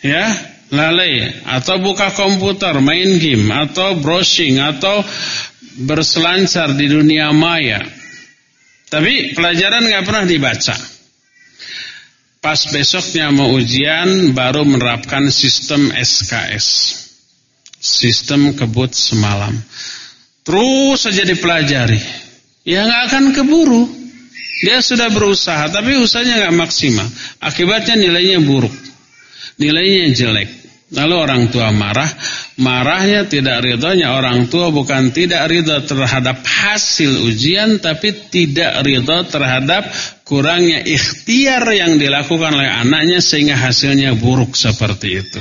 ya? Lalai atau buka komputer, main game atau browsing atau berselancar di dunia maya. Tapi pelajaran nggak pernah dibaca. Pas besoknya mau ujian baru menerapkan sistem SKS. Sistem kebut semalam. Terus saja dipelajari. Ya nggak akan keburu. Dia sudah berusaha tapi usahanya nggak maksimal. Akibatnya nilainya buruk. Nilainya jelek. Lalu orang tua marah, marahnya tidak ridhonya orang tua bukan tidak ridho terhadap hasil ujian tapi tidak ridho terhadap kurangnya ikhtiar yang dilakukan oleh anaknya sehingga hasilnya buruk seperti itu.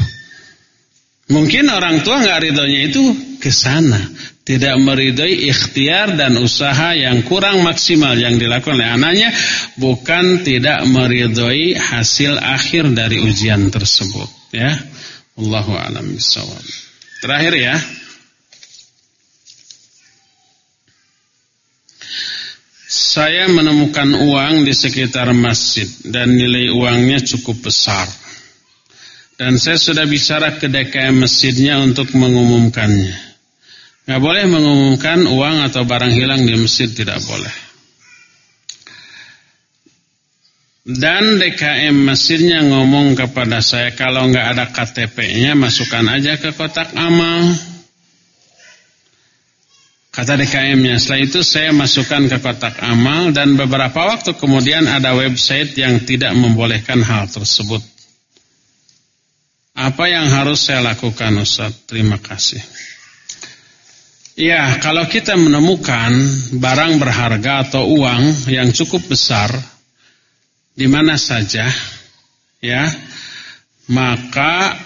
Mungkin orang tua nggak ridhonya itu ke sana, tidak meridhoi ikhtiar dan usaha yang kurang maksimal yang dilakukan oleh anaknya, bukan tidak meridhoi hasil akhir dari ujian tersebut, ya. Allahu a'lam bishawab. Terakhir ya. Saya menemukan uang di sekitar masjid dan nilai uangnya cukup besar. Dan saya sudah bicara ke DKM masjidnya untuk mengumumkannya. Gak boleh mengumumkan uang atau barang hilang di masjid, tidak boleh. Dan DKM masjidnya ngomong kepada saya kalau nggak ada KTP-nya masukkan aja ke kotak amal. Kata DKM-nya. Setelah itu saya masukkan ke kotak amal dan beberapa waktu kemudian ada website yang tidak membolehkan hal tersebut. Apa yang harus saya lakukan Ustaz? Terima kasih. Ya, kalau kita menemukan barang berharga atau uang yang cukup besar di mana saja ya maka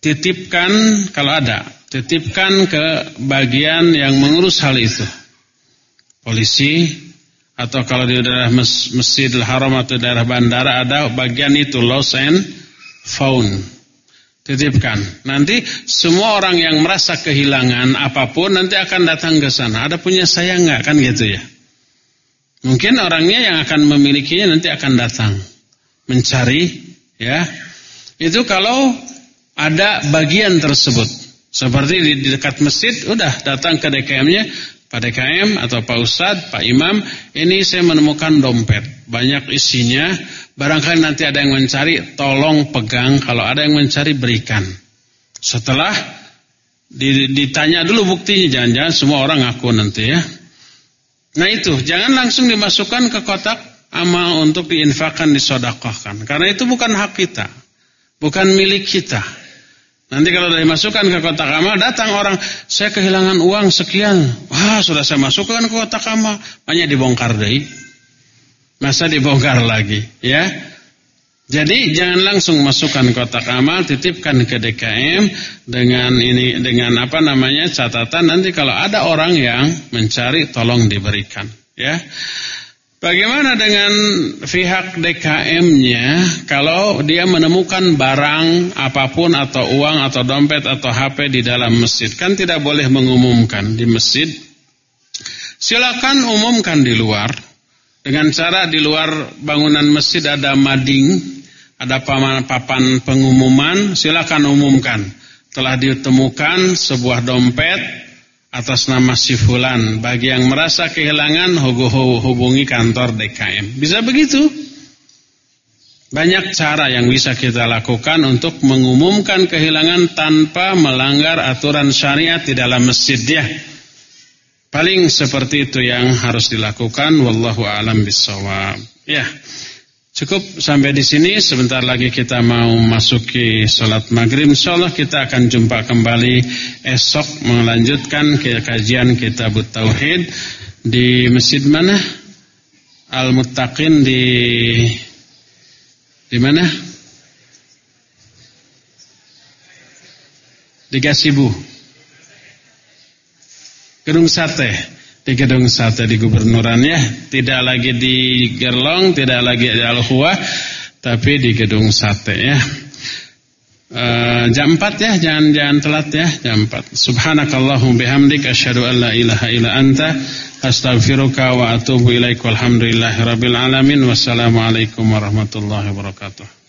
titipkan kalau ada, titipkan ke bagian yang mengurus hal itu. Polisi atau kalau di daerah Masjidil Haram atau daerah bandara ada bagian itu lost and found. Titipkan. Nanti semua orang yang merasa kehilangan apa pun nanti akan datang ke sana. Ada punya saya enggak kan gitu ya. Mungkin orangnya yang akan memilikinya nanti akan datang mencari ya. Itu kalau ada bagian tersebut. Seperti di, dekat masjid, udah datang ke DKM-nya, Pak DKM atau Pak Ustadz, Pak Imam, ini saya menemukan dompet. Banyak isinya, barangkali nanti ada yang mencari, tolong pegang, kalau ada yang mencari berikan. Setelah ditanya dulu buktinya, jangan-jangan semua orang ngaku nanti ya. Nah itu, jangan langsung dimasukkan ke kotak amal untuk diinfakkan, disodakohkan. Karena itu bukan hak kita, bukan milik kita. Nanti kalau sudah dimasukkan ke kotak amal, datang orang, saya kehilangan uang sekian. Wah, sudah saya masukkan ke kotak amal. Hanya dibongkar deh. Masa dibongkar lagi, ya. Jadi jangan langsung masukkan kotak amal, titipkan ke DKM dengan ini dengan apa namanya catatan nanti kalau ada orang yang mencari tolong diberikan, ya. Bagaimana dengan pihak DKM-nya kalau dia menemukan barang apa pun atau uang atau dompet atau HP di dalam masjid? Kan tidak boleh mengumumkan di masjid. Silakan umumkan di luar. Dengan cara di luar bangunan masjid ada mading, ada papan pengumuman, silakan umumkan. Telah ditemukan sebuah dompet atas nama si fulan. Bagi yang merasa kehilangan hubungi kantor DKM. Bisa begitu? Banyak cara yang bisa kita lakukan untuk mengumumkan kehilangan tanpa melanggar aturan syariat di dalam masjid ya. Paling seperti itu yang harus dilakukan wallahu alam bisawab. Ya. Cukup sampai di sini. Sebentar lagi kita mau masuki sholat maghrib. Insyaallah kita akan jumpa kembali esok melanjutkan ke kajian kitab tauhid di masjid mana? Al Muttaqin di di mana? Di Gasibu. Gedung Sate di gedung sate di gubernuran ya. Tidak lagi di Gerlong tidak lagi di al tapi di gedung sate ya. E, jam 4 ya jangan jangan telat ya jam 4 subhanakallahum bihamdik asyhadu an la ilaha illa anta astaghfiruka wa atubu ilaik walhamdulillahi rabbil alamin. Wassalamualaikum warahmatullahi wabarakatuh